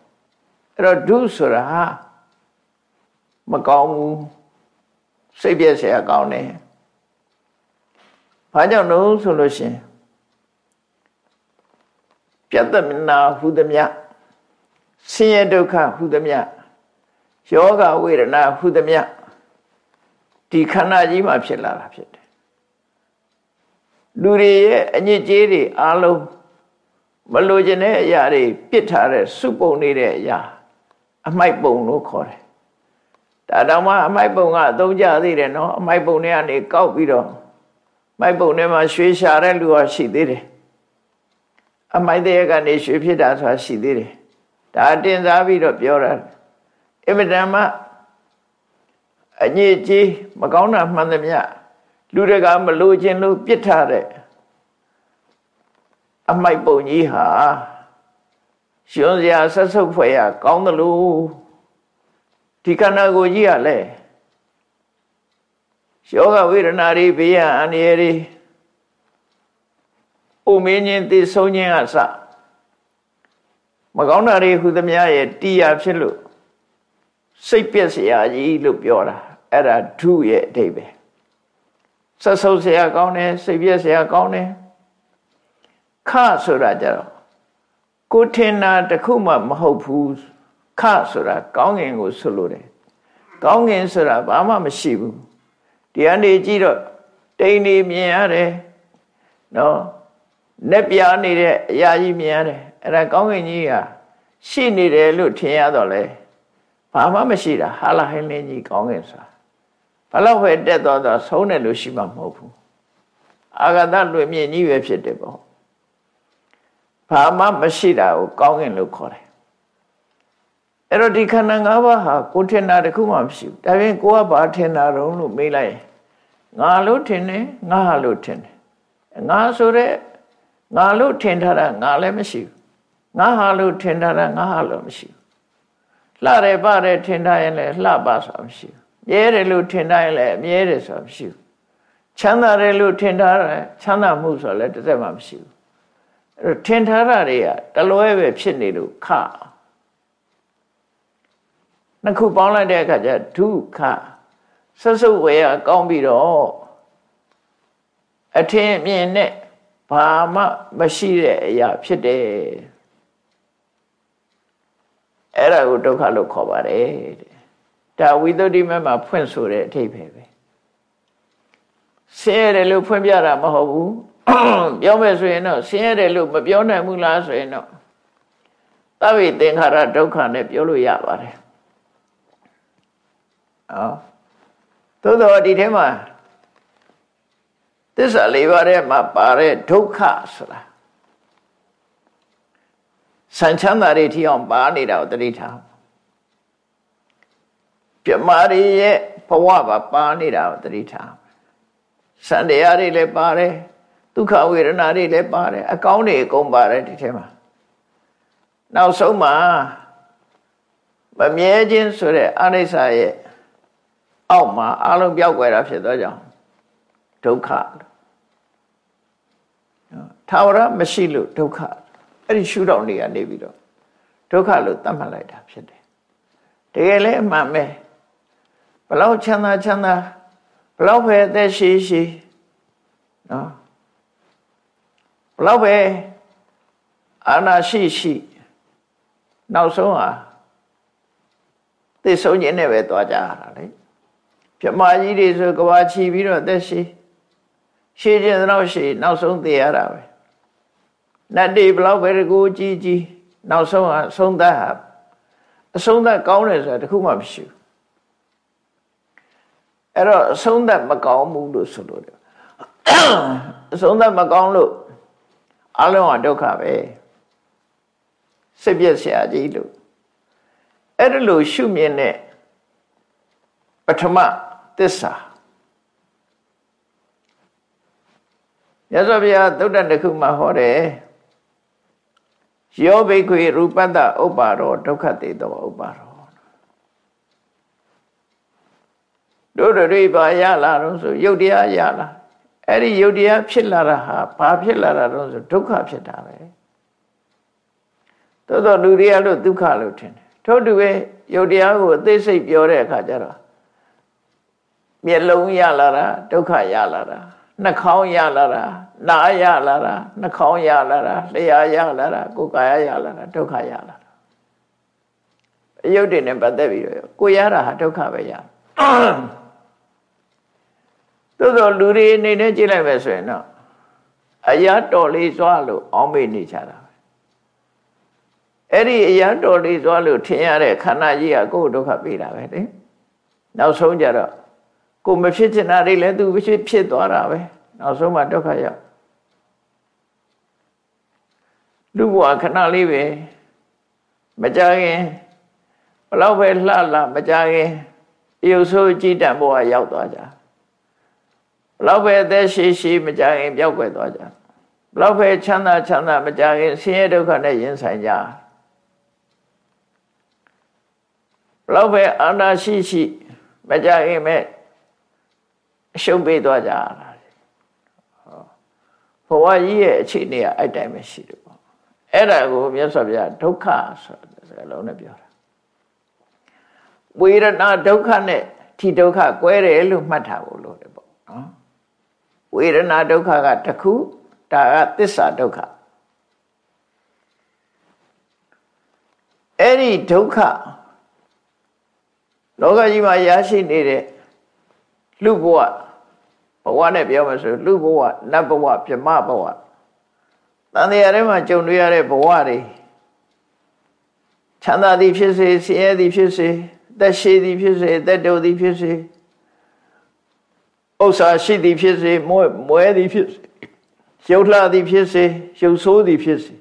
အဲ့တော့ဒုဆိုတာမကောင်းဘူးစိတ်ပြက်စရာကောင်းတယ်ဘာကြောင့်လို့ဆိုလို့ရှင်ပြတ္တမနာဟုသမျှဆင်းရဲဒုက္ခဟုသမျှယောဂဝေဒနာဟုသမျှ ဒီခန္ဓာကြီးမှာဖြစ်လာတာဖြစ်တယ်လူတွေရဲ့အညစ်အကြေးတွေအားလုံးမလိုချင်တဲ့အရာတွေပြစ်ထားတဲ့စုပုံနေတဲ့အရာ အမိုက်ပုံလို့ခေါ်တယ်ဒါတောင်မှအမိုက်ပုံကအသုံးကျသေးတယ်နော်အမိုက်ပုံတွေကနေကောက်ပြီးတော့မိုက်ပုံထဲမှာရွှေရှာတဲ့လူကရှိသေးတယ်အမိုက်တဲ့ကနေရွှေဖြစ်တာဆိုတာရှိသေးတယ်ဒါတင်စားပြီးတော့ပြောတာအမတန်မှ အညစ်အကြေးမကောင်းတာမှန်သမျှလူတကာမလိုချင်လို့ပြစ်ထားတဲ့အမိုက်ပုံကြီးဟာရှင်စရာဆက်ဆုပ်ဖွယ်ရကောင်းသလိုဒီခန္ဓာကိုယ်ကြီးကလည်းယောဂဝေဒနာတွေဘေးရန်အန္တရာယ်တွေဥမင်းချင်းသိဆုံးခြင်းအစမကောင်းတာတွေဟူသမျှရဲ့တီးရဖြစ်လို့စိတ်ပြက်စရာကြီးလို့ပြောတာ အဲ့ဒါဓုရဲ့အဓိပ္ပာယ်ဆက်ဆုပ်เสียကောင်းတယ်စိတ်ပြက်เสียကောင်းတယ်ခဆိုတာကြတော့ကိုထင်တာတခုမှမဟုတ်ဘူး ခဆိုတာကောင်းငင်ကိုဆိုလိုတယ်ကောင်းငင်ဆိုတာဘာမှမရှိဘူးဒီအနေကြည့်တော့တိမ်နေမြင်ရတယ်နော်လက်ပြားနေတဲ့အရာကြီးမြင်ရတယ်အဲ့ဒါကောင်းငင်ကြီးကရှိနေတယ်လို့ထင်ရတော့လေဘာမှမရှိတာဟာလာဟင်းလင်းကြီးကောင်းငင်ဆိုတာ ဘလောက်ပဲတက်တော့တော့ဆုံးတယ်လို့ရှိမှမဟုတ်ဘူးအာဂတလွင်မြင့်ကြီးပဲဖြစ်တယ်ပေါ့ဘာမှမရှိတာကိုကောင်းငင်လို့ခေါ်တယ်အဲ့တော့ဒီခန္ဓာ၅ပါးဟာကိုထင်တာတခုမှမရှိဘူးဒါပြင်ကိုကဘာထင်တာတုံးလို့မေးလိုက်ငါလို့ထင်တယ်ငါဟာလို့ထင်တယ်ငါဆိုတဲ့ငါလို့ထင်ထားတာငါလည်းမရှိဘူးငါဟာလို့ထင်ထားတာငါဟာလို့မရှိဘူးလှတယ်ပါတယ်ထင်ထားရင်လည်းလှပါဆိုတာမရှိဘူး မြဲတယ်လို့ထင်ထားရင်လည်းမြဲတယ်ဆိုတာမရှိဘူးချမ်းသာတယ်လို့ထင်ထားတယ်ချမ်းသာမှုဆိုတာလည်းတစ်သက်မှမရှိဘူးအဲ့တော့ထင်ထားတာတွေကတလွဲပဲဖြစ်နေလို့ခနှစ်ခုပေါင်းလိုက်တဲ့အခါကျဒုက္ခဆွဆုပ်ဝေရကောင်းပြီးတော့အထင်မြင်နဲ့ဘာမှမရှိတဲ့အရာဖြစ်တယ်အဲ့ဒါကိုဒုက္ခလို့ခေါ်ပါတယ်တဲ့ ဒါဝိသုဒ္ဓိမမှာဖွင့်ဆိုတဲ့အထိပ္ပယ်ပဲဆင်းရဲတယ်လို့ဖွင့်ပြတာမဟုတ်ဘူးပြောမယ်ဆိုရင်တော့ဆင်းရဲတယ်လို့မပြောနိုင်ဘူးလားဆိုရင်တော့သဗ္ဗေသင်္ခါရဒုက္ခနဲ့ပြောလို့ရပါတယ်ဟောသို့တော့ဒီထဲမှာသစ္စာလေးပါးထဲမှာပါတဲ့ဒုက္ခဆိုတာဆံချမ်းသာတွေထီအောင်ပါနေတာကိုတတိထား ပြမာရီရဲ့ဘဝပါပါနေတာကိုတတိထားစံတရားတွေလည်းပါတယ်ဒုက္ခဝေဒနာတွေလည်းပါတယ်အကောင်းတွေအကုန်ပါတယ်ဒီထဲမှာနောက်ဆုံးမှာမမြဲခြင်းဆိုတဲ့အနိစ္စရဲ့အောက်မှာအလုံးပြောက်ွယ်တာဖြစ်သောကြောင့်ဒုက္ခထာဝရမရှိလို့ဒုက္ခအဲ့ဒီရှုထောင့်တွေကနေပြီးတော့ဒုက္ခလို့သတ်မှတ်လိုက်တာဖြစ်တယ်တကယ်လည်းအမှန်ပဲ ဘလောက်ချမ်းသာချမ်းသာဘလောက်ပဲအသက်ရှိရှိနော်ဘလောက်ပဲအာနာရှိရှိနောက်ဆုံးဟာသိဆုံးခြင်းနဲ့ပဲသွားကြရတာလေပြမကြီးတွေဆိုကဘာချီပြီးတော့သက်ရှိရှည်ခြင်းတော့ရှည်နောက်ဆုံးသိရတာပဲနတ်တွေဘလောက်ပဲတကူကြီးကြီးနောက်ဆုံးဟာဆုံးသက်ဟာအဆုံးသက်ကောင်းတယ်ဆိုတာတခုမှမရှိဘူး အဲ့တော့အဆုံးသက်မကောင်းဘူးလို့ဆိုလို့တယ်အဆုံးသက်မကောင်းလို့အလုံးဟာဒုက္ခပဲစိတ်ပြည့်စရာကြီးလို့အဲ့ဒါလို့ရှုမြင်တဲ့ပထမသစ္စာရသော်ဗျာသုတ္တတခုမှာဟောတယ်ယောဘိခွေရူပတ္တဥပ္ပါရောဒုက္ခတေတောဥပ္ပါရော တို့တွေပါရလာတော့ဆိုယုတ်တရားရလာအဲ့ဒီယုတ်တရားဖြစ်လာတာဟာဘာဖြစ်လာတာတော့ဆိုဒုက္ခဖြစ်တာပဲသို့တော့လူတွေကလို့ဒုက္ခလို့ထင်တယ်ထို့တူပဲယုတ်တရားကိုအသေးစိတ်ပြောတဲ့အခါကျတော့မျက်လုံးရလာတာဒုက္ခရလာတာနှာခေါင်းရလာတာနားရလာတာနှာခေါင်းရလာတာလျှာရလာတာကိုယ်ကာယရလာတာဒုက္ခရလာတာအယုတ်တွေနဲ့ပတ်သက်ပြီးတော့ကိုရတာဟာဒုက္ခပဲရ သို့သောလူတွေအနေနဲ့ကြည့်လိုက်မယ်ဆိုရင်တော့အရာတော်လေးစွာလို့အောင်းမေ့နေကြတာပဲအဲ့ဒီအရာတော်လေးစွာလို့ထင်ရတဲ့ခန္ဓာကြီးကကိုယ်ဒုက္ခပေးတာပဲလေနောက်ဆုံးကြတော့ကိုမဖြစ်ချင်တာတွေလည်းသူဖြစ်ဖြစ်သွားတာပဲနောက်ဆုံးမှဒုက္ခရောက်လူဘဝခဏလေးပဲမကြခင်ဘလောက်ပဲလှလှမကြခင်ရုပ်ဆိုးကြည်တံဘဝရောက်သွားကြ ဘလောက်ပဲအသက်ရှိရှိမကြခင်ပျောက်ကွယ်သွားကြဘလောက်ပဲချမ်းသာချမ်းသာမကြခင်ဆင်းရဲဒုက္ခနဲ့ရင်ဆိုင်ကြဘလောက်ပဲအာနာရှိရှိမကြခင်မဲ့အရှုံးပေးသွားကြတာဘဝကြီးရဲ့အခြေအနေကအဲ့တိုင်းပဲရှိတယ်ပေါ့အဲ့ဒါကိုမြတ်စွာဘုရားဒုက္ခဆိုတဲ့စကားလုံးနဲ့ပြောတာဝေဒနာဒုက္ခနဲ့ထိဒုက္ခကွဲတယ်လို့မှတ်ထားဖို့လိုတယ်ပေါ့နော် ဝေဒနာဒုက္ခကတစ်ခုဒါကသစ္စာဒုက္ခအဲ့ဒီဒုက္ခလောကကြီးမှာရရှိနေတဲ့လူဘဝဘဝနဲ့ပြောမှဆိုလူဘဝနတ်ဘဝပြမဘဝတန်တရားထဲမှာကြုံတွေ့ရတဲ့ဘဝတွေချမ်းသာသည်ဖြစ်စေဆင်းရဲသည်ဖြစ်စေသက်ရှိသည်ဖြစ်စေသက်တိုသည်ဖြစ်စေ ဥစ္စာရှိသည်ဖြစ်စေမွဲမွဲသည်ဖြစ်စေရုပ်လှသည်ဖြစ်စေရုပ်ဆိုးသည်ဖြစ်စေ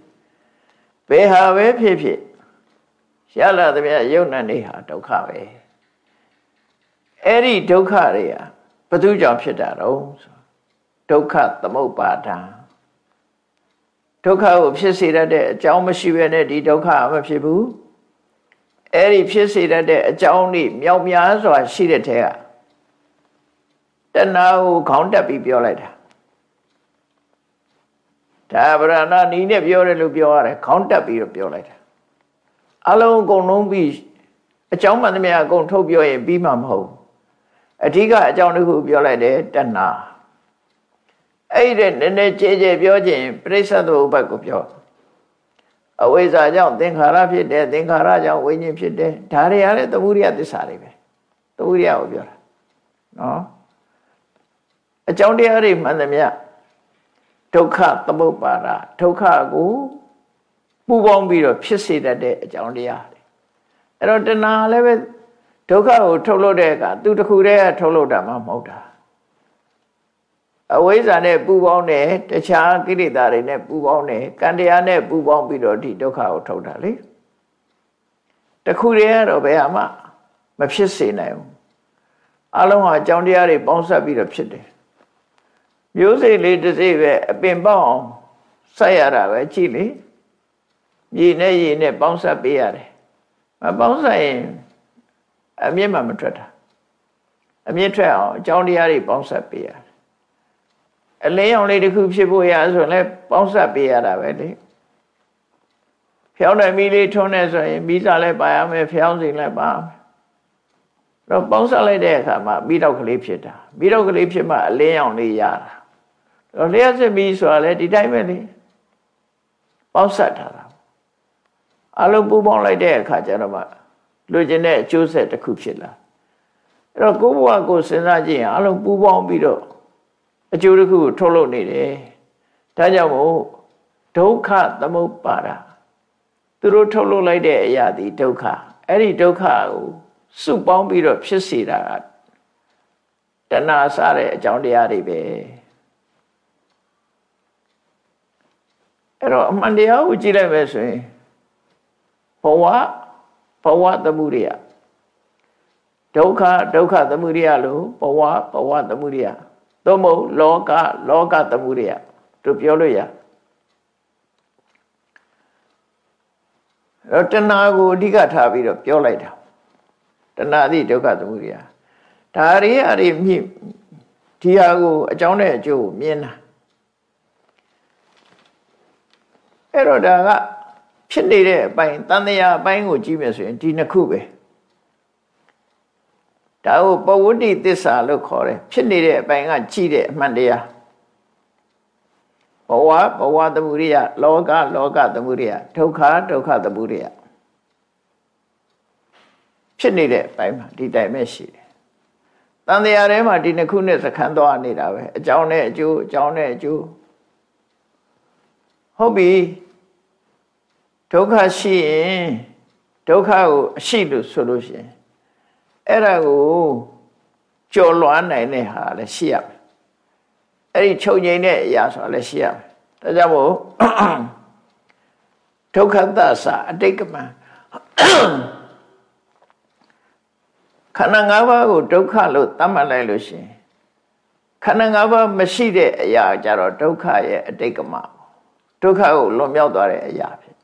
ဘယ်ဟာပဲဖြစ်ဖြစ်ရလာသမျှယုံနာနေဟာဒုက္ခပဲအဲ့ဒီဒုက္ခတွေဟာဘသူကြောင့်ဖြစ်တာတော့ဒုက္ခသမုပ္ပါဒံဒုက္ခကိုဖြစ်စေတတ်တဲ့အကြောင်းမရှိဘဲနဲ့ဒီဒုက္ခမဖြစ်ဘူးအဲ့ဒီဖြစ်စေတတ်တဲ့အကြောင်းนี่မြောက်များစွာရှိတဲ့ထဲက တဏှာကိုခေါင်းတက်ပြီးပြောလိုက်တာဒါဗရဏနီးနဲ့ပြောတယ်လို့ပြောရတယ်ခေါင်းတက်ပြီးတော့ပြောလိုက်တာအလုံးအကုန်လုံးပြီးအကြောင်းမှန်သမျှအကုန်ထုတ်ပြောရင်ပြီးမှမဟုတ်အဓိကအကြောင်းတစ်ခုပြောလိုက်တယ်တဏှာအဲ့ဒီနည်းနည်းကြဲကြဲပြောခြင်းပြိဿသဘုပ္ပတ်ကိုပြောအဝိဇ္ဇာကြောင့်သင်္ခါရဖြစ်တယ်သင်္ခါရကြောင့်ဝိညာဉ်ဖြစ်တယ်ဒါတွေကလည်းသမုဒိယသစ္စာတွေပဲသမုဒိယကိုပြောတာနော် အကြောင်းတရားတွေမှန်သမျှဒုက္ခသမုပ္ပါဒဒုက္ခကိုပူပေါင်းပြီးတော့ဖြစ်စေတတ်တဲ့အကြောင်းတရားတွေအဲ့တော့တဏှာလည်းပဲဒုက္ခကိုထုတ်လို့တဲ့အခါသူတခုတည်းကထုတ်လို့တာမှမဟုတ်တာအဝိဇ္ဇာနဲ့ပူပေါင်းတယ်တခြားကိလေသာတွေနဲ့ပူပေါင်းတယ်ကံတရားနဲ့ပူပေါင်းပြီးတော့ဒီဒုက္ခကိုထုတ်တာလေတခုတည်းကတော့ဘယ်မှမဖြစ်စေနိုင်ဘူးအလုံးဟာအကြောင်းတရားတွေပေါင်းစပ်ပြီးတော့ဖြစ်တယ် မျိုးစိလေးတစ်စိပဲအပင်ပေါအောင်ဆက်ရတာပဲကြည့်လေမြေနဲ့ရေနဲ့ပေါင်းစပ်ပေးရတယ်မပေါင်းစပ်ရင်အမြင့်မှမထွက်တာအမြင့်ထွက်အောင်အကြောင်းတရားတွေပေါင်းစပ်ပေးရတယ်အလင်းအောင်လေးတစ်ခုဖြစ်ဖို့ရဆိုရင်လည်းပေါင်းစပ်ပေးရတာပဲလေဖျောင်းတဲ့မီးလေးထွန်းနေဆိုရင်မီးစာလည်းပါရမယ်ဖျောင်းစီလည်းပါမယ်တော့ပေါင်းစပ်လိုက်တဲ့အခါမှာမီးတော့ကလေးဖြစ်တာမီးတော့ကလေးဖြစ်မှအလင်းအောင်လေးရတာတော့ လျှက်စစ်မီးဆိုတာလည်းဒီတိုင်းပဲလေပေါင်းစပ်ထားတာအလုံးပူပေါင်းလိုက်တဲ့အခါကျတော့မှလူကျင်တဲ့အကျိုးဆက်တစ်ခုဖြစ်လာအဲ့တော့ကိုယ့်ဘဝကိုစဉ်းစားကြည့်ရင်အလုံးပူပေါင်းပြီးတော့အကျိုးတစ်ခုကိုထုတ်လုပ်နေတယ်ဒါကြောင့်မို့ဒုက္ခသမုပ္ပါဒသူတို့ထုတ်လုပ်လိုက်တဲ့အရာဒီဒုက္ခအဲ့ဒီဒုက္ခကိုစုပေါင်းပြီးတော့ဖြစ်စေတာတဏှာစတဲ့အကြောင်းတရားတွေပဲ အဲ့တော့အမှန်တရားကိုကြည့်လိုက်မယ်ဆိုရင်ဘဝဘဝသမုဒိယဒုက္ခဒုက္ခသမုဒိယလို့ဘဝဘဝသမုဒိယသို့မဟုတ်လောကလောကသမုဒိယတို့ပြောလို့ရအဲ့တဏှာကိုအဓိကထားပြီးတော့ပြောလိုက်တာတဏှာသည်ဒုက္ခသမုဒိယဒါရီအရိမြင့်ဒီဟာကိုအကြောင်းနဲ့အကျိုးကိုမြင်တာ အဲ့တော့ဒါကဖြစ်နေတဲ့အပိုင်းတန်တရားအပိုင်းကိုကြည့်မယ်ဆိုရင်ဒီနှစ်ခုပဲဒါကိုပဝတ္တိသစ္စာလို့ခေါ်တယ်ဖြစ်နေတဲ့အပိုင်းကကြည့်တဲ့အမှန်တရားဘဝဘဝသမုဒိယလောကလောကသမုဒိယဒုက္ခဒုက္ခသမုဒိယဖြစ်နေတဲ့အပိုင်းမှာဒီတိုင်ပဲရှိတယ်တန်တရားထဲမှာဒီနှစ်ခုနဲ့စခန်းသွားနေတာပဲအကြောင်းနဲ့အကျိုးအကြောင်းနဲ့အကျိုး ဟုတ်ပြီဒုက္ခရှိရင်ဒုက္ခကိုအရှိလို့ဆိုလို့ရှိရင်အဲ့ဒါကိုကြော်လွှမ်းနိုင်တဲ့ဟာလည်းရှိရမယ်အဲ့ဒီချုပ်ငိမ့်တဲ့အရာဆိုတာလည်းရှိရမယ်ဒါကြောင့်မို့ဒုက္ခသသအတိတ်ကမံခန္ဓာ၅ပါးကိုဒုက္ခလို့သတ်မှတ်လိုက်လို့ရှိရင်ခန္ဓာ၅ပါးမရှိတဲ့အရာကြတော့ဒုက္ခရဲ့အတိတ်ကမ ဒုက္ခကိုလွန်မြောက်သွားတဲ့အရာဖြစ်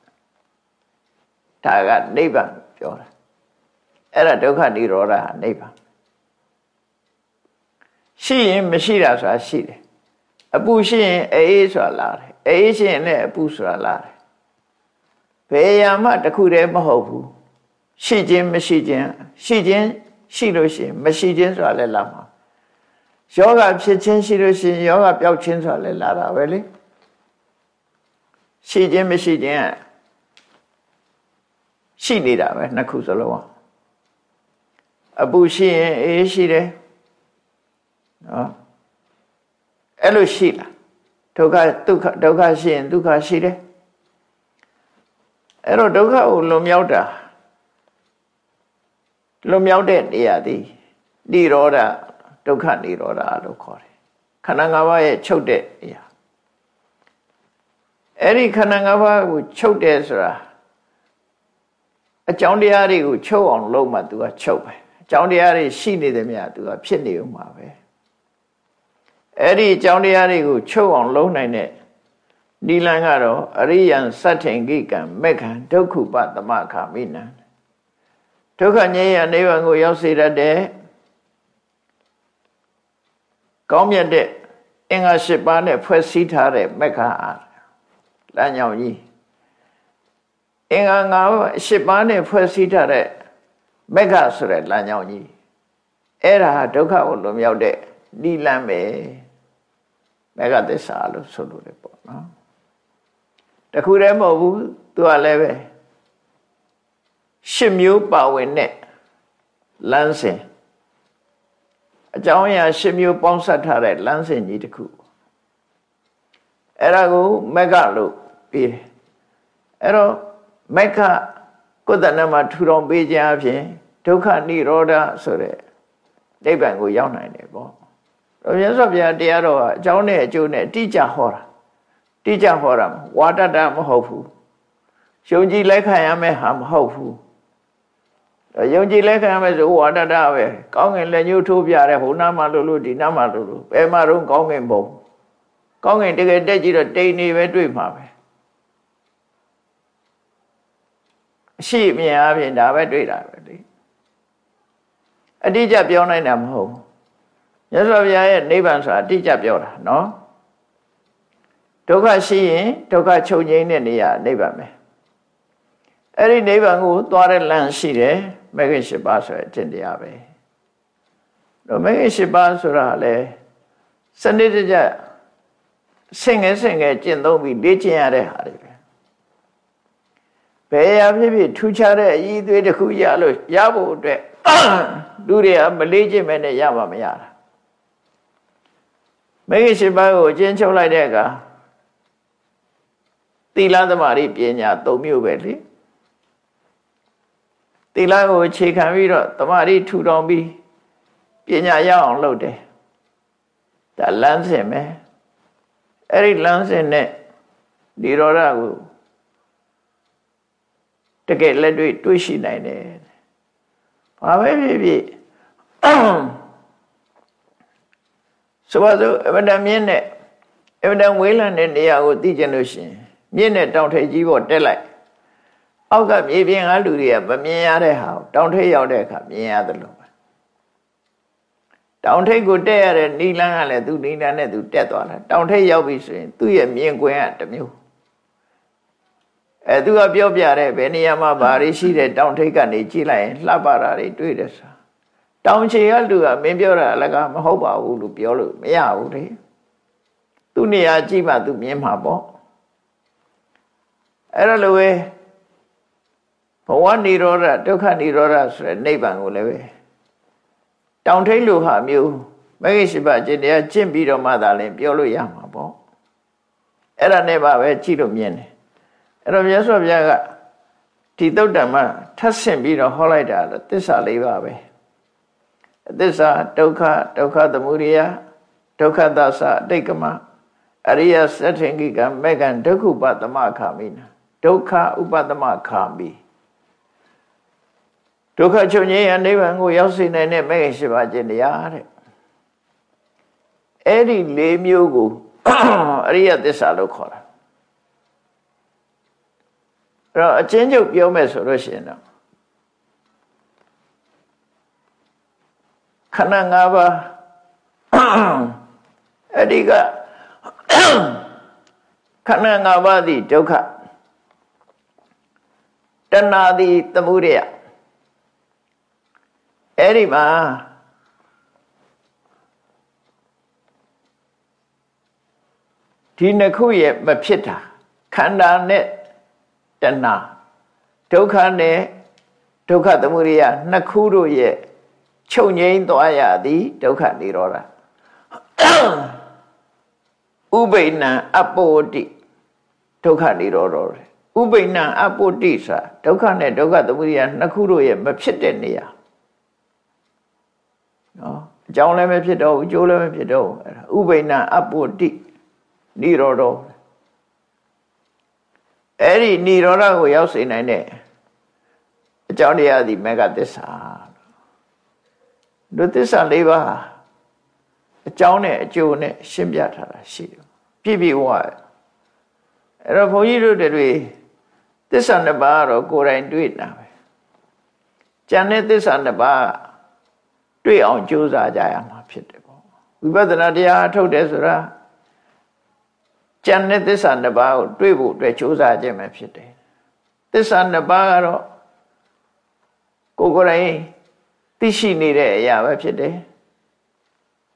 ဒါကနိဗ္ဗာန်ပြောတာအဲ့ဒါဒုက္ခនិရောဓဟာနိဗ္ဗာန်ရှိရင်မရှိတာဆိုတာရှိတယ်အပူရှိရင်အေးဆိုတာလာတယ်အေးရှိရင်လည်းအပူဆိုတာလာတယ်ဘယ်ရာမှတခုတည်းမဟုတ်ဘူးရှိခြင်းမရှိခြင်းရှိခြင်းရှိလို့ရှိရင်မရှိခြင်းဆိုတာလည်းလာမှာယောဂဖြစ်ခြင်းရှိလို့ရှိရင်ယောဂပျောက်ခြင်းဆိုတာလည်းလာတာပဲလေ ရှိခြင်းမရှိခြင်းရှိနေတာပဲနှစ်ခုစလုံးအပူရှိရင်အေးရှိတယ်နော်အဲ့လိုရှိလားဒုက္ခဒုက္ခဒုက္ခရှိရင်ဒုက္ခရှိတယ်အဲ့တော့ဒုက္ခကိုလွန်မြောက်တာလွန်မြောက်တဲ့နေရာသည်និရောဓဒုက္ခនិရောဓလို့ခေါ်တယ်ခန္ဓာ၅ပါးရဲ့ချုပ်တဲ့အရာ အဲ့ဒီခန္ဓာ၅ပါးကိုချုပ်တယ်ဆိုတာအကြောင်းတရားတွေကိုချုပ်အောင်လုပ်မှသူကချုပ်ပဲအကြောင်းတရားတွေရှိနေတယ်မြတ်သူကဖြစ်နေဦးမှာပဲအဲ့ဒီအကြောင်းတရားတွေကိုချုပ်အောင်လုပ်နိုင်တဲ့ဒီလန်ကတော့အရိယံစัทถิကိကံမက္ခံဒုက္ခုပသမခာမိနံဒုက္ခငြိမ်းရနိဗ္ဗာန်ကိုရောက်စေတတ်တဲ့ကောင်းမြတ်တဲ့အင်္ဂါ၈ပါးနဲ့ဖွဲ့စည်းထားတဲ့မက္ခအား လမ်းကြောင်းကြီးအင်္ဂါ၅ပါး၈ပါးနဲ့ဖွဲ့စည်းထားတဲ့မက္ခဆိုတဲ့လမ်းကြောင်းကြီးအဲ့ဒါဒုက္ခကိုလွန်မြောက်တဲ့နိလန်းပဲမက္ခသစ္စာလို့ဆိုလို့လေပေါ့နော်တခုတည်းမဟုတ်ဘူးသူကလည်းပဲရှစ်မျိုးပါဝင်တဲ့လမ်းစဉ်အကြောင်းအရာရှစ်မျိုးပေါင်းစပ်ထားတဲ့လမ်းစဉ်ကြီးတစ်ခုအဲ့ဒါကိုမက္ခလို့ ပြီးတယ်အဲ့တော့မက္ခကိုယ်တဏ္ဍမှာထူထောင်ပေးခြင်းအပြင်ဒုက္ခនិရောဓဆိုတဲ့နိဗ္ဗာန်ကိုရောက်နိုင်တယ်ပေါ့။တော့မြတ်စွာဘုရားတရားတော်ကအကြောင်းနဲ့အကျိုးနဲ့တိကျဟောတာတိကျဟောတာဝါတတမဟုတ်ဘူး။ယုံကြည်လက်ခံရမယ့်ဟာမဟုတ်ဘူး။ယုံကြည်လက်ခံရမယ်ဆိုဝါတတပဲ။ကောင်းငင်လက်ညှိုးထိုးပြတယ်ဟိုနားမှာလို့လို့ဒီနားမှာလို့လို့ဘယ်မှာတော့ကောင်းငင်ဘုံ။ကောင်းငင်တကယ်တက်ကြည့်တော့တိမ်နေပဲတွေ့မှာပဲ။ အရှိမြင်အပြင်ဒါပဲတွေ့တာပဲလေအတိအကျပြောနိုင်တာမဟုတ်ဘူးမြတ်စွာဘုရားရဲ့နိဗ္ဗာန်ဆိုတာအတိအကျပြောတာနော်ဒုက္ခရှိရင်ဒုက္ခချုပ်ငြိမ်းတဲ့နေရာနိဗ္ဗာန်ပဲအဲ့ဒီနိဗ္ဗာန်ကိုသွားတဲ့လမ်းရှိတယ်မဂ္ဂင်၈ပါးဆိုတဲ့အကျင့်တရားပဲတော့မဂ္ဂင်၈ပါးဆိုတာလေစနစ်တကျဆင်ငယ်ဆင်ငယ်ကျင့်သုံးပြီးလေ့ကျင့်ရတဲ့ဟာတွေ ဘယ်ရာဖြစ်ဖြစ်ထူးခြားတဲ့အည်သွေးတစ်ခုရလို့ရဖို့အတွက်လူတွေကမလေးကျင့်မဲ့နဲ့ရမှာမရတာမဂ္ဂင်၈ပါးကိုအကျဉ်းချုပ်လိုက်တဲ့အခါသီလသမารိပညာ၃မျိုးပဲလေသီလကိုအခြေခံပြီးတော့တမာရီထူထောင်ပြီးပညာရအောင်လုပ်တယ်ဒါလမ်းစဉ်ပဲအဲ့ဒီလမ်းစဉ်နဲ့ဒီရောဓကို တကယ်လက်တွေ့တွေ့ရှိနိုင်တယ်ဘာပဲဖြစ်ဖြစ်ဆိုပါစို့အမတန်မြင့်နဲ့အမတန်ဝေးလံတဲ့နေရာကိုသိကျင်လို့ရှိရင်မြင့်တဲ့တောင်ထိပ်ကြီးပေါ်တက်လိုက်အောက်ကမြေပြင်ကလူတွေကမမြင်ရတဲ့ဟာတောင်ထိပ်ရောက်တဲ့အခါမြင်ရတယ်လို့ပဲတောင်ထိပ်ကိုတက်ရတဲ့နီလန်းကလည်းသူနီလန်းနဲ့သူတက်သွားတာတောင်ထိပ်ရောက်ပြီဆိုရင်သူ့ရဲ့မြင်ကွင်းကတစ်မျိုး အဲသူကပြောပြတဲ့ဘယ်နေရာမှာဘာတွေရှိတဲ့တောင်ထိပ်ကနေကြည့်လိုက်ရင်လှပတာတွေတွေ့တယ်ဆိုတောင်ချေကလူကမင်းပြောတာအလကားမဟုတ်ပါဘူးလို့ပြောလို့မရဘူးလေသူ့နေရာကြည့်မှသူမြင်မှာပေါ့အဲ့ဒါလိုပဲဘဝនិရောဓဒုက္ခនិရောဓဆိုတဲ့နိဗ္ဗာန်ကိုလည်းပဲတောင်ထိပ်လူဟာမျိုးမဂ္ဂင်ရှိပါကျင့်တရားကျင့်ပြီးတော့မှသာလင်ပြောလို့ရမှာပေါ့အဲ့ဒါနဲ့ပါပဲကြည့်လို့မြင်တယ် အဲ့တော့မြတ်စွာဘုရားကဒီတုတ်တံမှာထပ်ဆင့်ပြီးတော့ဟောလိုက်တာသစ္စာလေးပါပဲသစ္စာဒုက္ခဒုက္ခသမုဒယဒုက္ခသသအတိတ်ကမအရိယသတ္ထင်္ဂိကမေကံဒုက္ခပသမခာမိနာဒုက္ခဥပသမခာမိဒုက္ခချုပ်ငြိမ်းရနိဗ္ဗာန်ကိုရောက်စေနိုင်တဲ့မေခင်ရှိပါခြင်းတရားတဲ့အဲ့ဒီ၄မျိုးကိုအရိယသစ္စာလို့ခေါ်တာ အဲ့တော့အချင်းချုပ်ပြောမယ်ဆိုလို့ရှိရင်တော့ခန္ဓာ၅ပါးအဲ့ဒီကခန္ဓာ၅ပါးသည်ဒုက္ခတဏှာသည်သမုဒယအဲ့ဒီမှာဒီနှစ်ခုရဲ့မဖြစ်တာခန္ဓာနဲ့ တဏှာဒ ဒုက္ခနဲ့ဒုက္ခသမုဒယနှစ်ခုတို့ရဲ့ချုပ်ငိမ့်သွားရသည်ဒုက္ခនិရောဓဥပိ္ပဏအပောတိဒုက္ခនិရောဓဥပိ္ပဏအပုတိစာဒုက္ခနဲ့ဒုက္ခသမုဒယနှစ်ခုတို့ရဲ့မဖြစ်တဲ့နေရာနော်အကြောင်းလည်းမဖြစ်တော့ဘူးအကျိုးလည်းမဖြစ်တော့ဘူးအဲ့ဒါဥပိ္ပဏအပုတိនិရောဓ အဲ့ဒီនិရောဓကိုရောက်စေနိုင်တဲ့အကြောင်းတရားသည်မေဃသစ္စာတို့သစ္စာ၄ပါးအကြောင်းနဲ့အကျိုးနဲ့ရှင်းပြထားတာရှိတယ်ပြည့်ပြည့်ဝအဲ့တော့ဘုန်းကြီးတို့တွေသစ္စာနှစ်ပါးကတော့ကိုယ်တိုင်တွေ့တာပဲကြံတဲ့သစ္စာနှစ်ပါးတွေ့အောင်ကြိုးစားကြရမှာဖြစ်တယ်ပေါ့ဝိပဿနာတရားထုတ်တယ်ဆိုတာ ကြံတဲ့သစ္စာနှစ်ပါးကိုတွေ့ဖို့အတွက်ကြိုးစားခြင်းပဲဖြစ်တယ်သစ္စာနှစ်ပါးကတော့ကိုယ်ကိုယ်တိုင်သိရှိနေတဲ့အရာပဲဖြစ်တယ်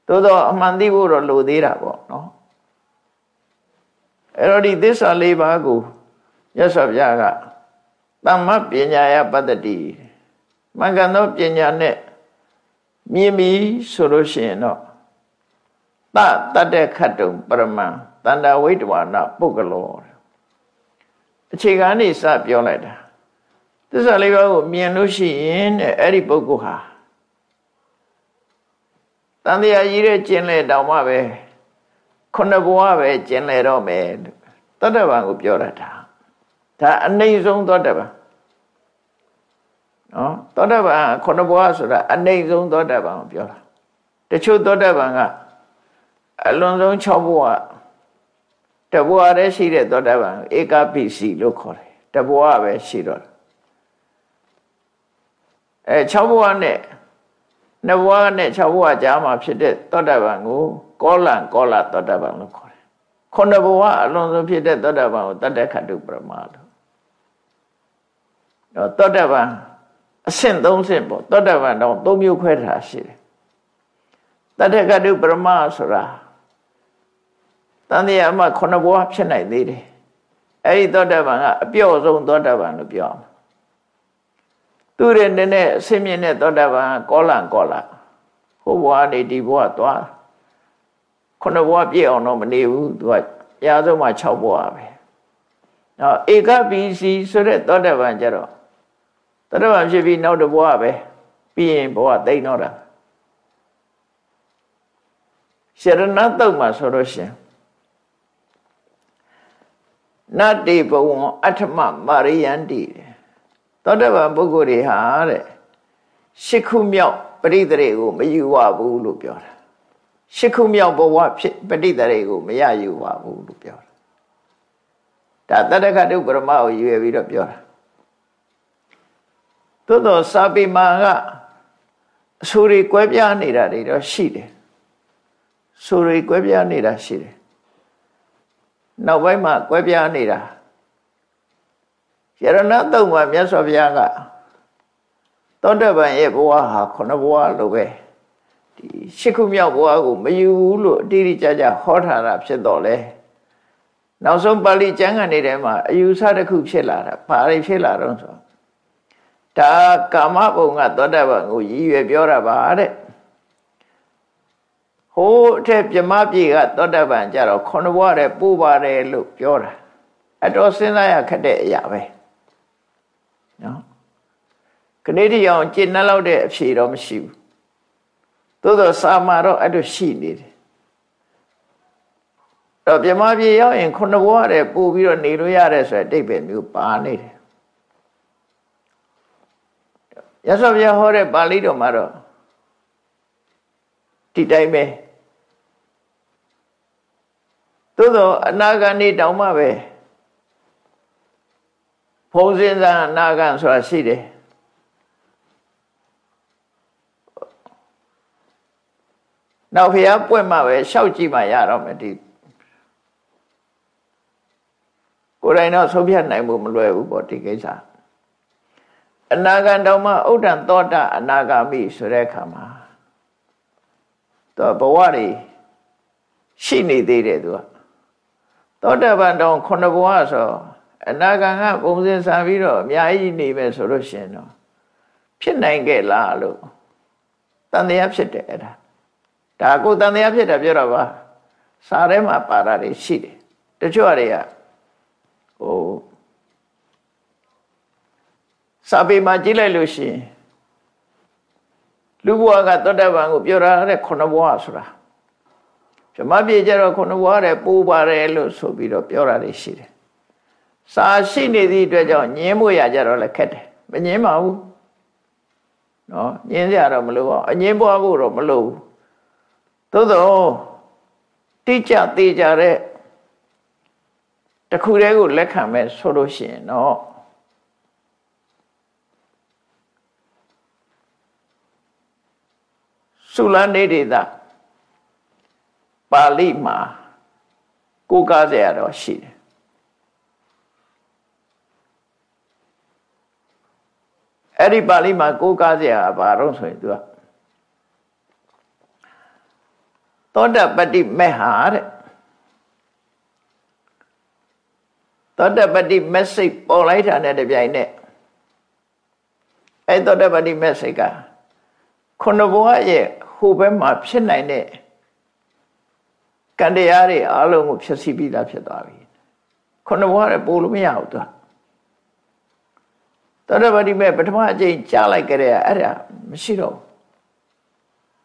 သို့တော့အမှန်သိဖို့တော့လိုသေးတာပေါ့နော်အဲ့တော့ဒီသစ္စာလေးပါးကိုရသော်ဗျာကသမ္မပညာယပတ္တိမင်္ဂန်သောပညာနဲ့မြင်ပြီဆိုလို့ရှိရင်တော့တတတ္တခတ်တုံပရမံ တန္တဝိတဝါနပုဂ္ဂလောအခြေခံနေစပြောလိုက်တာသစ္စာလေးပါးကိုမြင်လို့ရှိရင်တဲ့အဲ့ဒီပုဂ္ဂိုလ်ဟာတန်တရားကြီးတဲ့ကျင်လေတောင်မှပဲခုနှစ်ဘဝပဲကျင်လေတော့မယ်တတ္တဗံကိုပြောရတာဒါအနှိမ့်ဆုံးသောတပံနော်သောတပန်ခုနှစ်ဘဝဆိုတာအနှိမ့်ဆုံးသောတပန်ကိုပြောတာတချို့သောတပန်ကအလွန်ဆုံး6ဘဝ တဘဝတည်းရှိတဲ့သောတပန်ဧကပိစီလို့ခေါ်တယ်တဘဝပဲရှိတော့အဲ6ဘဝနဲ့နှစ်ဘဝနဲ့6ဘဝကြားမှာဖြစ်တဲ့သောတပန်ကိုကောလံကောလသောတပန်လို့ခေါ်တယ်ခုနှစ်ဘဝအလွန်ဆုံးဖြစ်တဲ့သောတပန်ကိုတတ္တခတုပရမလို့တော့သောတပန်အဆင့်၃ဆင့်ပေါ့သောတပန်တော့၃မျိုးခွဲထားရှိတယ်တတ္တခတုပရမဆိုတာ တန်တရားမှခုနှစ်ဘဝဖြစ်နိုင်သေးတယ်အဲ့ဒီသောတပန်ကအပြော့ဆုံးသောတပန်လို့ပြောအောင်သူ့ရဲ့နည်းနည်းအဆင့်မြင့်တဲ့သောတပန်ကောလံကောလဟိုဘဝနေဒီဘဝသွားခုနှစ်ဘဝပြည့်အောင်တော့မနေဘူးသူကရာဆုံးမှ6ဘဝပဲနော်ဧကပိစီဆိုတဲ့သောတပန်ကြတော့သောတပန်ဖြစ်ပြီးနောက်တစ်ဘဝပဲပြီးရင်ဘဝသိမ့်တော့တာရှရဏတုတ်မှာဆိုလို့ရှင် နတ္တိဘဝံအထမမာရိယန္တိသောတပန်ပုဂ္ဂိုလ်တွေဟာတဲ့ရှစ်ခုမြောက်ပရိသေကိုမယူဝဘူးလို့ပြောတာရှစ်ခုမြောက်ဘဝဖြစ်ပရိသေကိုမရယူပါဘူးလို့ပြောတာဒါတတ္တခတုပရမကိုရွယ်ပြီးတော့ပြောတာသို့တော့စာပေမာကအဆိုတွေကွဲပြားနေတာတွေတော့ရှိတယ်ဆိုတွေကွဲပြားနေတာရှိတယ် နောက်ပိုင်းမှာကွဲပြားနေတာယရဏတုံမှာမြတ်စွာဘုရားကသောတပန်ရဲ့ဘဝဟာခုနဘဝလိုပဲဒီရှစ်ခုမြောက်ဘဝကိုမယူဘူးလို့အတိအကျကျဟောထားတာဖြစ်တော့လေနောက်ဆုံးပါဠိကျမ်းဂန်တွေထဲမှာအယူဆတစ်ခုဖြစ်လာတာဘာတွေဖြစ်လာတော့ဆိုဒါကာမဘုံကသောတပန်ကိုရည်ရွယ်ပြောတာပါတဲ့ ဟိုးအထက်ပြမပြေကသောတပန်ကြတော့ခုနှစ်ဘဝတည်းပို့ပါတယ်လို့ပြောတာအတော်စဉ်းစားရခက်တဲ့အရာပဲနော်ခဏတည်းအောင်ကျင့်နှလောက်တဲ့အဖြေတော့မရှိဘူးသို့သောစာမာတော့အဲ့လိုရှိနေတယ်တော့ပြမပြေရောက်ရင်ခုနှစ်ဘဝတည်းပို့ပြီးတော့နေလို့ရတယ်ဆိုတဲ့အတိတ်ပဲမျိုးပါနေတယ်ရသော်ဘုရားဟောတဲ့ပါဠိတော်မှာတော့ ဒီတိုင်းပဲသို့သောအနာဂတ်နေတောင်မှပဲဖုံးစင်းစားအနာဂတ်ဆိုတာရှိတယ်နောက်ဖျားပွက်မှပဲရှောက်ကြည့်မှရတော့မယ်ဒီကိုယ်တိုင်တော့ဆုံးဖြတ်နိုင်ဖို့မလွယ်ဘူးပေါ့ဒီကိစ္စအနာဂတ်တော်မှာဥဒ္ဒံသောတာအနာဂါမိဆိုတဲ့အခါမှာ တော့ဘဝတွေရှိနေသေးတယ်သူကသောတာပန်တော်ခုနှစ်ဘဝဆိုအနာဂံကပုံစံစားပြီးတော့အများကြီးနေမယ်ဆိုလို့ရှင်တော့ဖြစ်နိုင်ခဲ့လားလို့တန်တရားဖြစ်တယ်အဲ့ဒါဒါကိုတန်တရားဖြစ်တာပြောတော့ပါစာထဲမှာပါတာတွေရှိတယ်တချို့တွေကဟိုစာပေမှာကြည့်လိုက်လို့ရှိရင် လူဘဝကသောတပန်ကိုပြောတာတဲ့ခုနဘဝဆိုတာဓမ္မပြေကြတော့ခုနဘဝတဲ့ပိုးပါတယ်လို့ဆိုပြီးတော့ပြောတာတွေရှိတယ်စာရှိနေသည့်အတွက်ကြောင့်ညင်းဖို့ရကြတော့လည်းခက်တယ်မညင်းပါဘူးနော်ညင်းစရာတော့မလိုပါအငင်းပွားဖို့တော့မလိုဘူးသို့တော့တိကျသေးကြတဲ့တခုတည်းကိုလက်ခံမဲ့ဆိုလို့ရှိရင်တော့ သုလနေဒေတာပါဠိမှာကိုးကားစရာတော့ရှိတယ်အဲ့ဒီပါဠိမှာကိုးကားစရာဘာတော့ဆိုရင်သူကသောတပတ္တိမေဟာတဲ့သောတပတ္တိမက်စိတ်ပေါ်လိုက်တာနဲ့တပြိုင်နက်အဲ့သောတပတ္တိမက်စိတ်ကခုနဘဝရဲ့ ဟိုဘက်မှာဖြစ်နိုင်တဲ့ကံတရားတွေအလုံးကိုဖြစ်စီပြီးသားဖြစ်သွားပြီခုနဘဝရဲ့ပို့လို့မရဘူးသူသောတပတ္တိမက်ပထမအကျင့်ကြားလိုက်ကြတဲ့အဲ့ဒါမရှိတော့ဘူး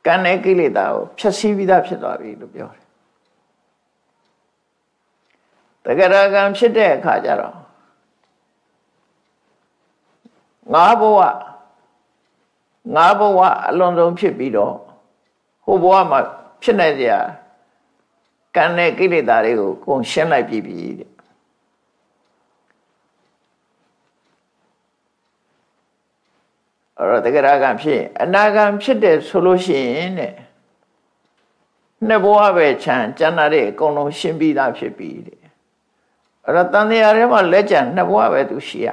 ကံနဲ့ကိလေသာကိုဖြည့်ဆည်းပြီးသားဖြစ်သွားပြီလို့ပြောတယ်တဂရကံဖြစ်တဲ့အခါကျတော့ငါးဘဝငါးဘဝအလွန်ဆုံးဖြစ်ပြီးတော့ ဟိုဘဝမှာဖြစ်နေကြကံနဲ့ကိလေသာတွေကိုကုန်ရှင်းလိုက်ပြီပြီတဲ့အဲ့တော့တဂရကံဖြစ်အနာဂံဖြစ်တယ်ဆိုလို့ရှိရင်တဲ့နှစ်ဘဝပဲခြံကျန်တာတွေအကုန်လုံးရှင်းပြီးသားဖြစ်ပြီတဲ့အဲ့တော့တန်တရားထဲမှာလက်ကျန်နှစ်ဘဝပဲသူရှိရ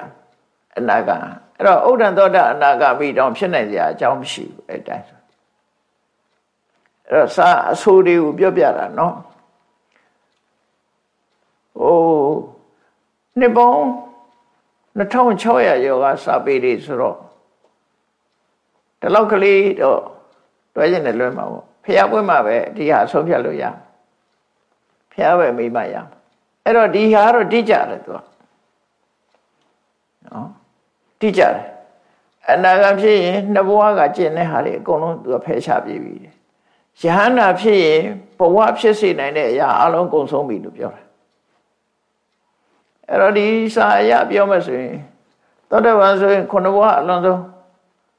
အနာဂံအဲ့တော့ဥဒ္ဒံသောတာအနာဂါမိတောင်ဖြစ်နိုင်စရာအကြောင်းမရှိဘူးအဲ့တိုင်းဆို အဲ့တော့စာအဆိုးတွေကိုပြောပြတာနော်ဟိုနှစ်ပေါင်း2600ယောဂစာပေတွေဆိုတော့ဒီလောက်ကလေးတော့တွဲကျင်တယ်လွဲမှာပေါ့ဖះပွဲမှာပဲဒီဟာဆုံးဖြတ်လို့ရဖះပဲမိမရအဲ့တော့ဒီဟာတော့တိကျတယ်သူကနော်တိကျတယ်အနာဂတ်ဖြစ်ရင်နှစ်ဘဝကကျင့်တဲ့ဟာတွေအကုန်လုံးသူကဖယ်ရှားပြပြီ ယဟန္တာဖြစ်ရင်ဘဝဖြစ်စေနိုင်တဲ့အရာအလုံးကုန်ဆုံးပြီလို့ပြောတယ်အဲ့တော့ဒီစာအရပြောမှဆိုရင်သောတပန်ဆိုရင်ခုနှစ်ဘဝအလုံးဆုံး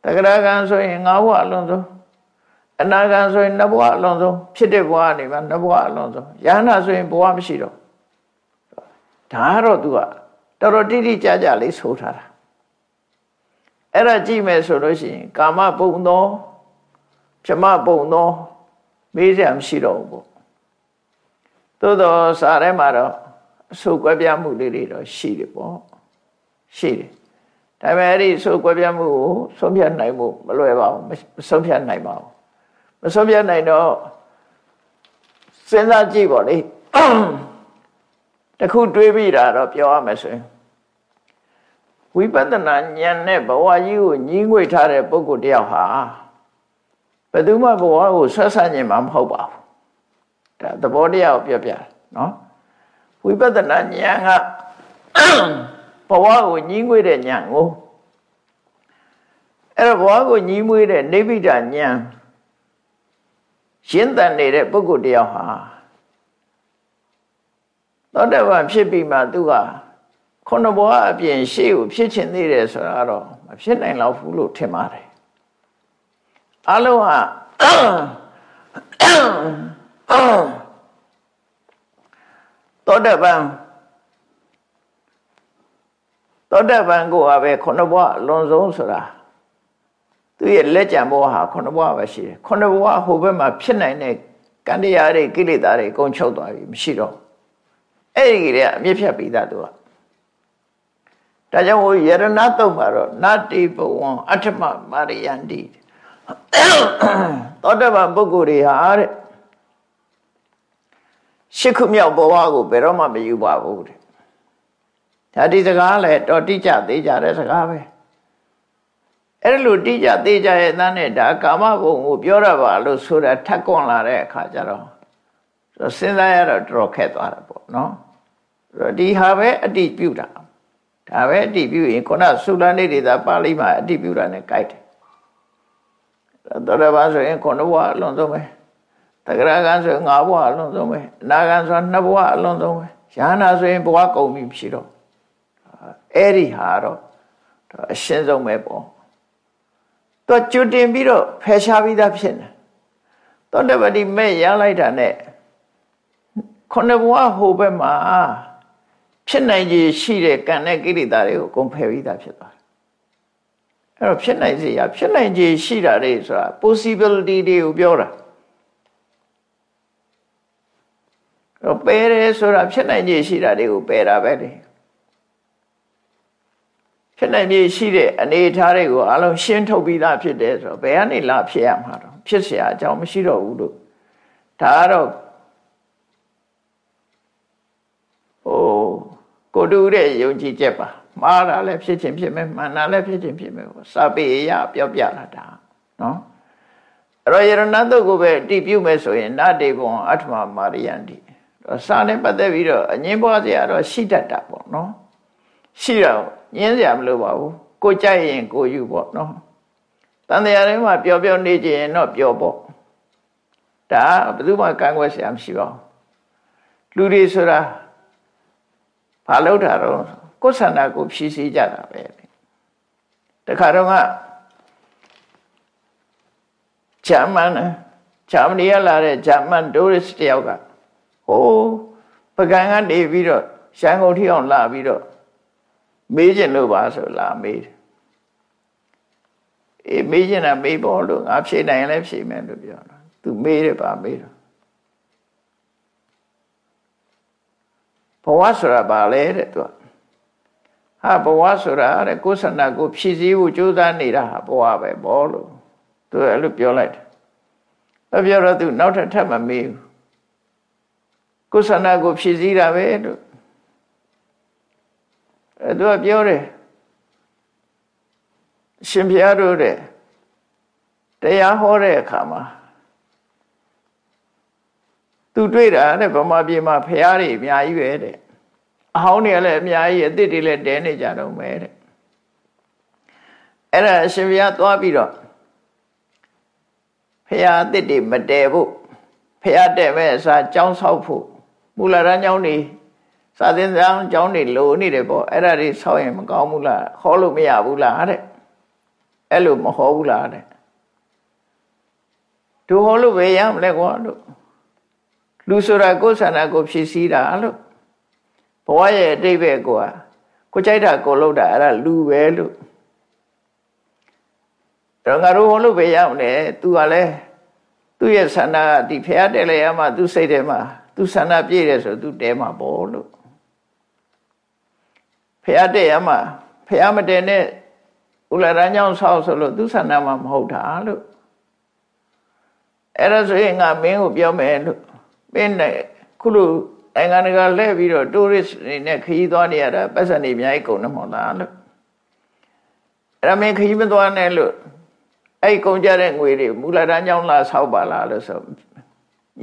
တဂရကံဆိုရင်၅ဘဝအလုံးဆုံးအနာဂံဆိုရင်နှစ်ဘဝအလုံးဆုံးဖြစ်တဲ့ဘဝနေမှာနှစ်ဘဝအလုံးဆုံးယဟန္တာဆိုရင်ဘဝမရှိတော့ဒါကတော့သူကတော်တော်တိတိကျကျလေးဆိုထားတာအဲ့ဒါကြည့်မယ်ဆိုလို့ရှိရင်ကာမပုံသောဗြမပုံသော မေးစရာမရှိတော့ဘူးပေါ့သို့တော့စာထဲမှာတော့အဆုကွဲပြားမှုလေးတွေတော့ရှိတယ်ပေါ့ရှိတယ်ဒါပေမဲ့အဲ့ဒီအဆုကွဲပြားမှုကိုဆုံးဖြတ်နိုင်မှုမလွယ်ပါဘူးမဆုံးဖြတ်နိုင်ပါဘူးမဆုံးဖြတ်နိုင်တော့စဉ်းစားကြည့်ပေါ့လေတခုတွေးပြီးတာတော့ပြောရမယ်ဆိုရင်ဝိပဿနာဉာဏ်နဲ့ဘဝကြီးကိုညီးငွေထားတဲ့ပုဂ္ဂိုလ်တယောက်ဟာ ဘယ်သူမှဘဝကိုဆွဆက်ညင်မှာမဟုတ်ပါဘူးဒါသဘောတရားကိုပြောပြနော်ဝိပဿနာဉာဏ်ကဘဝကိုညီးငွေတဲ့ဉာဏ်ကိုအဲ့တော့ဘဝကိုညီးမွေးတဲ့နိဗ္ဗိဒဉာဏ်ရှင်းတန်နေတဲ့ပုဂ္ဂိုလ်တယောက်ဟာသောတပန်ဖြစ်ပြီးမှသူကခုနဘဝအပြင်ရှေ့ကိုဖြစ်ချင်သေးတယ်ဆိုတာတော့မဖြစ်နိုင်တော့ဘူးလို့ထင်ပါတယ် အလုံးဟာသောတပန်သောတပန်ကိုပဲခုနဘဝအလွန်ဆုံးဆိုတာသူရဲ့လက်ကြံဘဝဟာခုနဘဝပဲရှိတယ်ခုနဘဝဟိုဘက်မှာဖြစ်နိုင်တဲ့ကံတရားတွေကိလေသာတွေအကုန်ချုပ်သွားပြီမရှိတော့အဲ့ဒီကြီးကအမြင့်ဖြတ်ပြီးသားသူကဒါကြောင့်ဟိုယရဏတုတ်မှာတော့နတ္တိဘဝံအဋ္ဌမမာရိယန္တိ သောတပန်ပုဂ္ဂိုလ်တွေဟာတဲ့ရှစ်ခုမြောက်ဘဝကိုဘယ်တော့မှမယူပါဘူးတဲ့ဒါဒီစကားလည်းတော်တိကျသေးကြတဲ့စကားပဲအဲ့လိုတိကျသေးကြရဲ့သားနဲ့ဒါကာမဘုံကိုပြောရပါလို့ဆိုတာထက်ကွန်လာတဲ့အခါကျတော့စဉ်းစားရတော့တော်ခက်သွားတာပေါ့နော်ဒီဟာပဲအတိပြုတာဒါပဲအတိပြုရင်ခုနသုလနေဒေတာပါဠိမှာအတိပြုတာနဲ့ကြိုက်တယ် တော်ရပါဆိုရင်ခုနဘဝအလုံးစုံပဲတဂရကံဆိုရင်၅ဘဝအလုံးစုံပဲအနာကံဆိုနှစ်ဘဝအလုံးစုံပဲယန္နာဆိုရင်ဘဝကုန်ပြီဖြစ်တော့အဲ့ဒီဟာတော့အရှင်းဆုံးပဲပေါ့သူကျွတင်ပြီးတော့ဖယ်ရှားပြီးသားဖြစ်နေသောတပတိမဲ့ရလိုက်တာနဲ့ခုနှစ်ဘဝဟိုဘက်မှာဖြစ်နိုင်ခြေရှိတဲ့ကံနဲ့ကိရိတာတွေကိုအကုန်ဖယ်ပြီးသားဖြစ်သွားတယ် အဲ့တော့ဖြစ်နိုင်စေရဖြစ်နိုင်ခြေရှိတာတွေဆိုတာ possibility တွေကိုပြောတာတော့ပယ်တယ်ဆိုတာဖြစ်နိုင်ခြေရှိတာတွေကိုပယ်တာပဲလေဖြစ်နိုင်ခြေရှိတဲ့အနေအထားတွေကိုအလုံးရှင်းထုတ်ပြီးသားဖြစ်တယ်ဆိုတော့ဘယ်ကနေလာဖြစ်ရမှာတော့ဖြစ်เสียအကြောင်းမရှိတော့ဘူးလို့ဒါကတော့ဟိုကိုတူတဲ့ယုံကြည်ချက်ပါ မှားတာလည်းဖြစ်ခြင်းဖြစ်မယ်မှန်တာလည်းဖြစ်ခြင်းဖြစ်မယ်ပေါ့စာပေရပြောပြလာတာနော်အဲ့တော့ယရဏတုတ်ကိုပဲအတိပြုမယ်ဆိုရင်နတေဘုံအဋ္ဌမမာရိယန္တိစာနဲ့ပတ်သက်ပြီးတော့အငင်းပွားစရာတော့ရှိတတ်တာပေါ့နော်ရှိတော့ညင်းစရာမလိုပါဘူးကိုကြိုက်ရင်ကိုယူပေါ့နော်တန်တရားထဲမှာပျော်ပျော်နေကြရင်တော့ပျော်ပေါ့ဒါဘယ်သူမှကန့်ကွက်စရာမရှိပါဘူးလူတွေဆိုတာဘာလို့တာတော့ ကိုယ်ဆန္ဒကိုဖြည့်ဆည်းကြတာပဲတခါတော့ကဂျာမန်ဂျာမနီကလာတဲ့ဂျာမန်ဒိုရစ်တယောက်ကဟိုးပကံကနေပြီးတော့ရှမ်းကုန်ထိအောင်လာပြီးတော့မေးကျင်လို့ပါဆိုလာမေးတယ်အေးမေးကျင်တာမေးပေါ်လို့ငါဖြေနိုင်လဲဖြေမယ်လို့ပြောတာသူမေးတယ်ပါမေးတော့ဘဝဆိုတာဘာလဲတဲ့သူက ဟာဘဝဆိုတာတဲ့ကိုယ်ဆန္ဒကိုဖြည့်ဆည်းဖို့ကြိုးစားနေတာဟာဘဝပဲဘောလို့သူအဲ့လိုပြောလိုက်တယ်။ပြောတော့သူနောက်ထပ်ထပ်မမေးဘူး။ကိုယ်ဆန္ဒကိုဖြည့်ဆည်းတာပဲလို့အဲသူကပြောတယ်ရှင်ဘုရားတို့တဲ့တရားဟောတဲ့အခါမှာသူတွေ့တာတဲ့ဗမာပြည်မှာဖះတွေအများကြီးပဲတဲ့ အဟောင်းတွေလည်းအများကြီးအစ်စ်တွေလည်းတဲနေကြတော့မယ်တဲ့အဲ့ဒါအရှင်ဘုရားသွားပြီးတော့ဖះအစ်စ်တွေမတဲဖို့ဖះတဲမဲ့အစားကြောင်းဆောက်ဖို့မူလရန်ကြောင်းတွေစာသင်ဆောင်ကြောင်းတွေလိုနေတယ်ပေါ့အဲ့ဒါတွေဆောက်ရင်မကောင်းဘူးလားဟောလို့မရဘူးလားတဲ့အဲ့လိုမဟောဘူးလားတဲ့တို့ဟောလို့ပဲရမလဲကွာတို့လူဆိုတာကိုယ်ဆန္ဒကိုဖြည့်ဆည်းတာလို့ ဘဝရဲ့အတိတ်ပဲကိုကကိုကြိုက်တာကိုလုပ်တာအဲ့ဒါလူပဲလို့တော့ငါတို့ဟောလို့ပဲရအောင်လေ तू ကလည်းသူ့ရဲ့ဆန္ဒကဒီဖះတယ်လေရမှသူ့စိတ်ထဲမှာသူဆန္ဒပြည့်တယ်ဆို तू တဲမှာပေါ့လို့ဖះတဲ့ရမှဖះမတဲနဲ့ဥလာရန်ကြောင့်ဆောက်ဆိုလို့သူဆန္ဒမှာမဟုတ်တာလို့အဲ့ဒါဆိုရင်ငါမင်းကိုပြောမယ်လို့မင်းနဲ့ခုလို နိုင်ငံတကာလှည့်ပြီးတော့ tourist တွေနဲ့ခရီးသွားနေရတာပတ်စံနေအများကြီးကုန်နေမှာလားလို့အဲ့ဒါမင်းခရီးမသွားနဲ့လို့အဲ့ကုန်ကြတဲ့ငွေတွေမူလတန်းကြောင်းလာဆောက်ပါလားလို့ဆို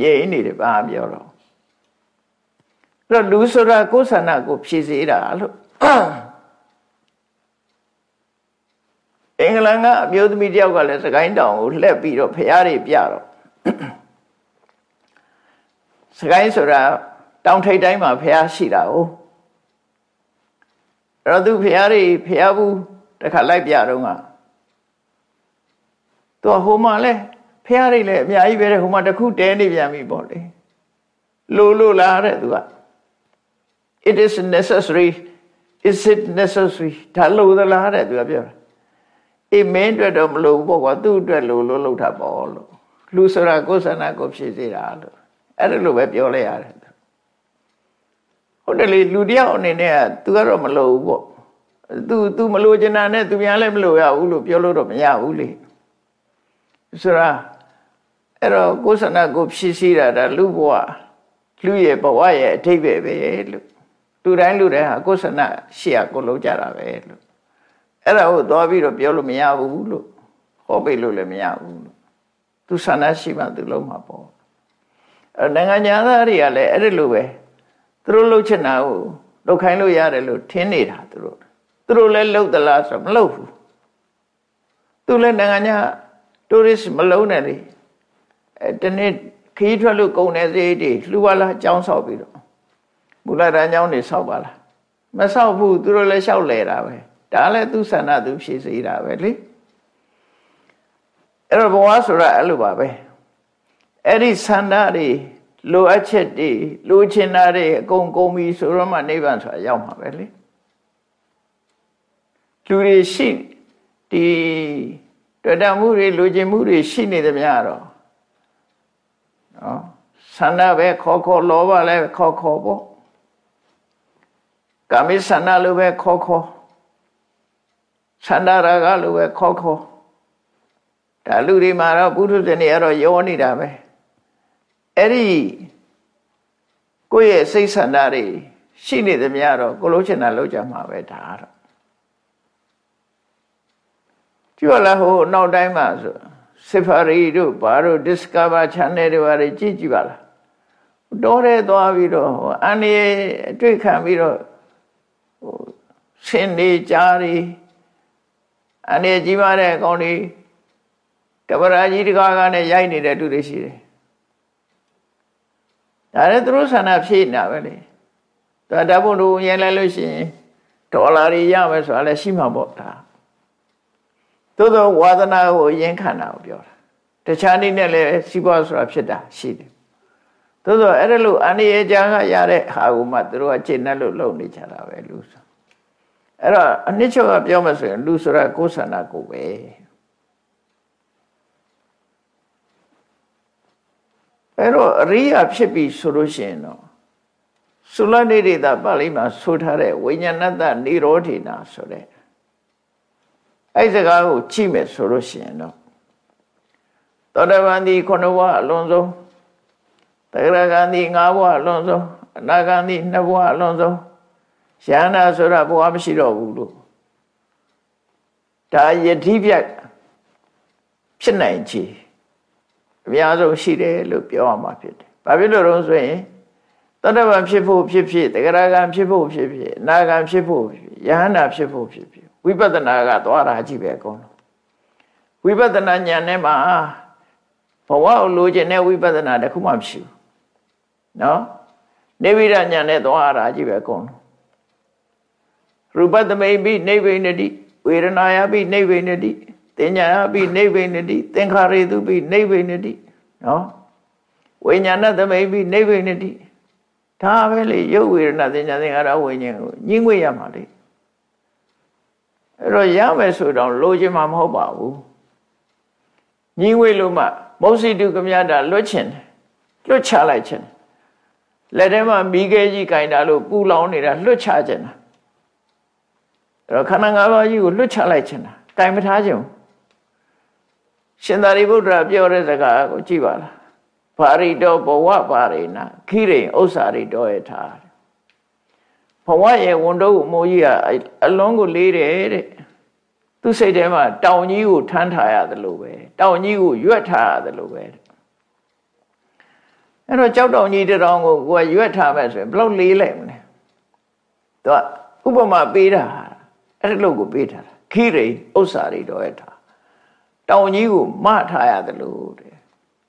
ရိပ်နေတယ်ဘာပြောတော့အဲ့တော့လူဆိုတာကိုယ်ဆန္ဒကိုဖြည့်စေတာလို့အင်္ဂလန်ကအမျိုးသမီးတယောက်ကလည်းစကိုင်းတောင်ကိုလှက်ပြီးတော့ဖရားတွေပြတော့စကိုင်းဆိုတာ တောင်ထိပ်တိုင်းမှာဖရားရှိတာ哦အဲ့တော့သူဖရားတွေဖရားဘူးတခါလိုက်ပြတော့ကသူဟိုမှာလဲဖရားတွေလည်းအများကြီးပဲတဲ့ဟိုမှာတခုတဲနေပြန်ပြီပေါ့လေလိုလိုလားတဲ့သူက it is necessary is it necessary ဒါလိုသလားတဲ့သူကပြောတာအေးမင်းအတွက်တော့မလိုဘူးပေါ့ကွာသူ့အတွက်လိုလို့လှုပ်တာပေါ့လို့လူဆိုတာကိုယ်ဆန္ဒကိုဖြည့်စေတာလို့အဲ့ဒါလိုပဲပြောလိုက်ရတယ် ဟုတ်တယ်လေလူတယောက်အနေနဲ့က तू ကတော့မလိုဘူးပေါ့ तू तू မလိုချင်တာနဲ့ तू များလည်းမလိုရဘူးလို့ပြောလို့တော့မရဘူးလေဆိုတာအဲ့တော့ကိုယ်ဆန္ဒကိုဖြည့်ဆည်းတာဒါလူဘဝလူရဲ့ဘဝရဲ့အထိပ္ပယ်ပဲလို့လူ လူတိုင်းလူတိုင်းဟာကိုယ်ဆန္ဒရှိရကိုလုံးကြတာပဲလို့အဲ့ဒါကိုသွားပြီးတော့ပြောလို့မရဘူးလို့ဟောပေးလို့လည်းမရဘူးလို့သူဆန္ဒရှိမှသူလုံးမှာပေါ့အဲ့နိုင်ငံသားတွေကလည်းအဲ့ဒီလိုပဲ သူတို့လှုပ်ချင်တာကိုလှုပ်ခိုင်းလို့ရတယ်လို့ထင်နေတာသူတို့သူတို့လည်းလှုပ်သလားဆိုတော့မလှုပ်ဘူးသူလည်းနိုင်ငံခြား tourist မလုံးနဲ့လေအဲတနေ့ခီးထွက်လို့ကုန်တဲ့ဈေးတွေလှူပါလားအကြောင်းဆောက်ပြီးတော့မူလတန်းကျောင်းတွေဆောက်ပါလားမဆောက်ဘူးသူတို့လည်းလျှောက်လဲတာပဲဒါလည်းသူဆန္ဒသူဖြည့်စေတာပဲလေအဲ့တော့ဘဝဆိုတာအဲ့လိုပါပဲအဲ့ဒီဆန္ဒတွေ လိုအပ်ချက်တွေလိုချင်တာတွေအကုန်ကုန်ပြီဆိုတော့မှနိဗ္ဗာန်ဆိုတာရောက်မှာပဲလေလူတွေရှိဒီတွေ့တာမှုတွေလိုချင်မှုတွေရှိနေသမျှတော့နော်ဆန္ဒပဲခေါ်ခေါ်လောဘလည်းခေါ်ခေါ်ပေါ့ကာမိဆန္ဒလိုပဲခေါ်ခေါ်ဆန္ဒရာဂလိုပဲခေါ်ခေါ်ဒါလူတွေမှာတော့ပုထုဇဉ်တွေကတော့ယောနေတာပဲ အဲ့ဒီကိုယ့်ရဲ့စိတ်ဆန္ဒတွေရှိနေသမျှတော့ကိုလုံးချင်တာလုံးကြမှာပဲဒါကတော့ကြည့်ရလားဟိုနောက်တိုင်းမှာဆို Safari တို့ဘာတို့ Discover Channel တွေဘာတွေကြည့်ကြည့်ပါလားတော်ရဲသွားပြီးတော့အန်ဒီအတွေ့ခံပြီးတော့ဟိုဆင်းနေကြရီအန်ဒီကြီးမားတဲ့အကောင်တွေကပရာကြီးတကားကနဲ့ရိုက်နေတဲ့သူတွေရှိတယ် ဒါလည်းသူတို့ဆန္ဒဖြည့်နေတာပဲလေဒါဓာတ်ပုံတို့ရင်လဲလို့ရှိရင်ဒေါ်လာတွေရမယ်ဆိုတာလည်းရှိမှာပေါ့ဒါသို့သောဝါသနာကိုအရင်ခံတာကိုပြောတာတခြားနည်းနဲ့လည်းစီးပွားဆိုတာဖြစ်တာရှိတယ်သို့သောအဲ့ဒါလို့အန္တရာယ်ကြားကရတဲ့ဟာကိုမှသူတို့ကကျင့်တဲ့လို့လုပ်နေကြတာပဲလူဆိုအဲ့တော့အနှစ်ချုပ်ကပြောမှဆိုရင်လူဆိုတာကိုယ်ဆန္ဒကိုပဲ အဲ့တော့အရိယာဖြစ်ပြီဆိုလို့ရှိရင်တော့သုလနေရိတာပါဠိမှာဆိုထားတဲ့ဝိညာဏတ္တនិရောဓိနာဆိုတဲ့အဲ့စကားကိုကြည့်မယ်ဆိုလို့ရှိရင်တော့သောတပန်ဒီခုနဘဝအလုံးစုံတဂရဂန်ဒီ၅ဘဝအလုံးစုံအနာဂန်ဒီ၂ဘဝအလုံးစုံယန္နာဆိုတာဘဝမရှိတော့ဘူးလို့ဒါယတိပြတ်ဖြစ်နိုင်ချေ အများဆုံးရှိတယ်လို့ပြောရမှာဖြစ်တယ်။ဘာဖြစ်လို့လဲဆိုရင်တတ္တဗံဖြစ်ဖို့ဖြစ်ဖြစ်တဂရဂံဖြစ်ဖို့ဖြစ်ဖြစ်အနာဂံဖြစ်ဖို့ဖြစ်ယဟန္တာဖြစ်ဖို့ဖြစ်ဖြစ်ဝိပဿနာကသွားတာကြည့်ပဲအကုန်လုံးဝိပဿနာဉာဏ်နဲ့မှာဘဝကိုလိုချင်တဲ့ဝိပဿနာတခုမှမရှိဘူးနော်နေဗိဒဉာဏ်နဲ့သွားတာကြည့်ပဲအကုန်လုံးရူပသမိပိနေဗိနတိဝေဒနာယပိနေဗိနတိ တင်ညာယပိနေဗိနတိသင်္ခါရေတုပိနေဗိနတိနော်ဝိညာဏသမိပိနေဗိနတိဒါပဲလေရုပ်ဝေဒနာသင်ညာသင်္ခါရဝိညာဉ်ကိုညှင်းငွေရမှာလေအဲ့တော့ရမယ်ဆိုတော့လိုချင်မှာမဟုတ်ပါဘူးညှင်းငွေလို့မှမௌစီတုကမြတာလွတ်ချင်တယ်လွတ်ချလိုက်ချင်တယ်လက်ထဲမှာမိခဲကြီးကင်တာလို့ပူလောင်နေတာလွတ်ချခြင်းတာအဲ့တော့ခန္ဓာ၅ပါးကြီးကိုလွတ်ချလိုက်ခြင်းတာကင်မထားခြင်း ရှင်သာရိပုတ္တရာပြောတဲ့စကားကိုကြည့်ပါလားဘာရိတောဘဝပါရိနာခိရိဥစ္စာရိတောယထာဘဝရဲ့ဝန်တော့အမိုးကြီးကအလုံးကိုလေးတယ်တဲ့သူစိတ်ထဲမှာတောင်ကြီးကိုထမ်းထားရတယ်လို့ပဲတောင်ကြီးကိုရွက်ထားရတယ်လို့ပဲအဲ့တော့ကြောက်တောင်ကြီးတောင်ကိုကိုကရွက်ထားမယ်ဆိုရင်ဘလောက်လေးလိုက်မလဲသူကဥပမာပေးတာအဲ့ဒီလို့ကိုပေးထားတာခိရိဥစ္စာရိတောယထာ တောင်ကြီးကိုမထားရတယ်လို့တဲ့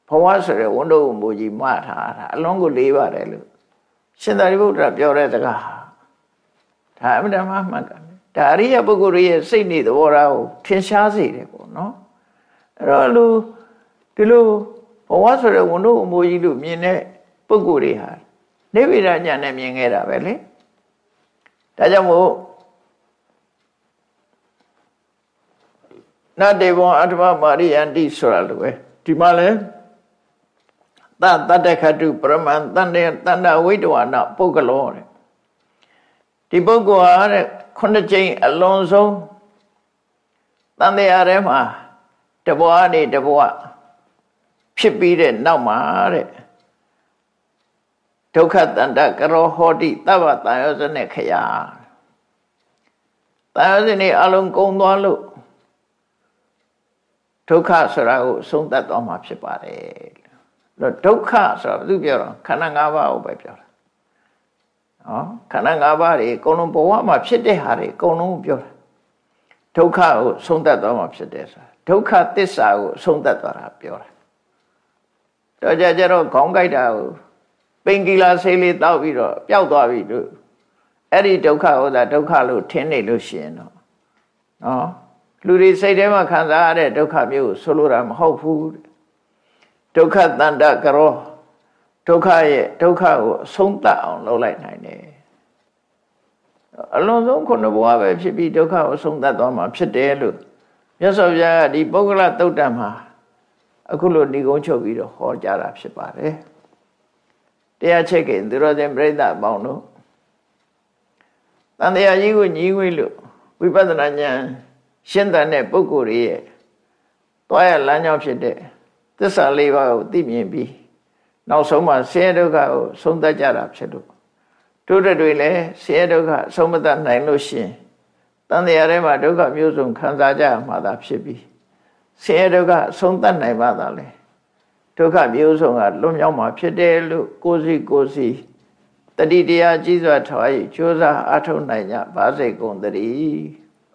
ဘဝဆိုတဲ့ဝန်တော့မူကြီးမထားတာအလုံးကိုလေးပါတယ်လို့ရှင်သာရိပုတ္တရာပြောတဲ့စကားဒါအမှန်တမ်းမှန်ကန်ဒါအရိယပုဂ္ဂိုလ်ရဲ့စိတ်နေသဘောထားကိုထင်ရှားစေတယ်ပေါ့နော်အဲ့တော့လူဒီလိုဘဝဆိုတဲ့ဝန်တော့အမူကြီးလို့မြင်တဲ့ပုဂ္ဂိုလ်တွေဟာနေဗိဒညာနဲ့မြင်ခဲ့တာပဲလေဒါကြောင့်မို့ နတေဘောအတ္တမမာရိယန္တိဆိုတာလိုပဲဒီမှာလဲသတတ္တခတုပရမန်တန်တေတန္တဝိတဝနာပုဂ္ဂလောတဲ့ဒီပုဂ္ဂိုလ်ဟာတဲ့ခုနှစ်ကြိမ်အလွန်ဆုံးတန်တရားထဲမှာတဘွားနေတဘွားဖြစ်ပြီးတဲ့နောက်မှာတဲ့ဒုက္ခတန္တကရောဟောတိတဗ္ဗတန်ရောစနဲ့ခရာတန်ရောစနေအလုံးကုံသွားလို့ ဒုက္ခဆိုတာကိုဆုံးသက်သွားမှာဖြစ်ပါတယ်လို့ဒုက္ခဆိုတာသူပြောတော့ခန္ဓာ၅ပါးကိုပဲပြောတာနော်ခန္ဓာ၅ပါးတွေအကုန်လုံးဘဝမှာဖြစ်တဲ့ဟာတွေအကုန်လုံးပြောတာဒုက္ခကိုဆုံးသက်သွားမှာဖြစ်တယ်ဆိုတာဒုက္ခသစ္စာကိုဆုံးသက်သွားတာပြောတာတော့ကြကြတော့ခေါင်းကြိုက်တာကိုပင်ကီလာဆေးလေးတောက်ပြီးတော့ပျောက်သွားပြီလို့အဲ့ဒီဒုက္ခဟောတာဒုက္ခလို့ထင်နေလို့ရှိရင်တော့နော် လူတွေစိတ်ထဲမှာခံစားရတဲ့ဒုက္ခမျိုးကိုဆိုလိုတာမဟုတ်ဘူးဒုက္ခတန္တကရောဒုက္ခရဲ့ဒုက္ခကိုအဆုံးသတ်အောင်လုပ်လိုက်နိုင်တယ်အလုံးစုံခုနှစ်ဘဝပဲဖြစ်ပြီးဒုက္ခကိုအဆုံးသတ်သွားမှာဖြစ်တယ်လို့မြတ်စွာဘုရားကဒီပုဂ္ဂလတုတ်တံမှာအခုလိုဏိကုံးချုပ်ပြီးတော့ဟောကြားတာဖြစ်ပါတယ်တရားချက်ကင်သူတော်စင်ပြိဿအပေါင်းတို့တန်တရားကြီးကိုညီးဝေးလို့ဝိပဿနာဉာဏ် ရှင်းတဲ့ပုဂ္ဂိုလ်ရဲ့တွားရလမ်းကြောင်းဖြစ်တဲ့သစ္စာလေးပါးကိုသိမြင်ပြီးနောက်ဆုံးမှဆင်းရဲဒုက္ခကိုဆုံးသတ်ကြတာဖြစ်လို့တို့တွေလည်းဆင်းရဲဒုက္ခဆုံးမတတ်နိုင်လို့ရှိရင်တန်တရားထဲမှာဒုက္ခမျိုးစုံခံစားကြရမှာသာဖြစ်ပြီးဆင်းရဲဒုက္ခဆုံးသတ်နိုင်ပါသာလေဒုက္ခမျိုးစုံကလွတ်မြောက်မှာဖြစ်တယ်လို့ကိုယ်စီကိုယ်စီတတိတရားကြီးစွာထွား၍ကြိုးစားအားထုတ်နိုင်ကြပါစေကုန်သတည်း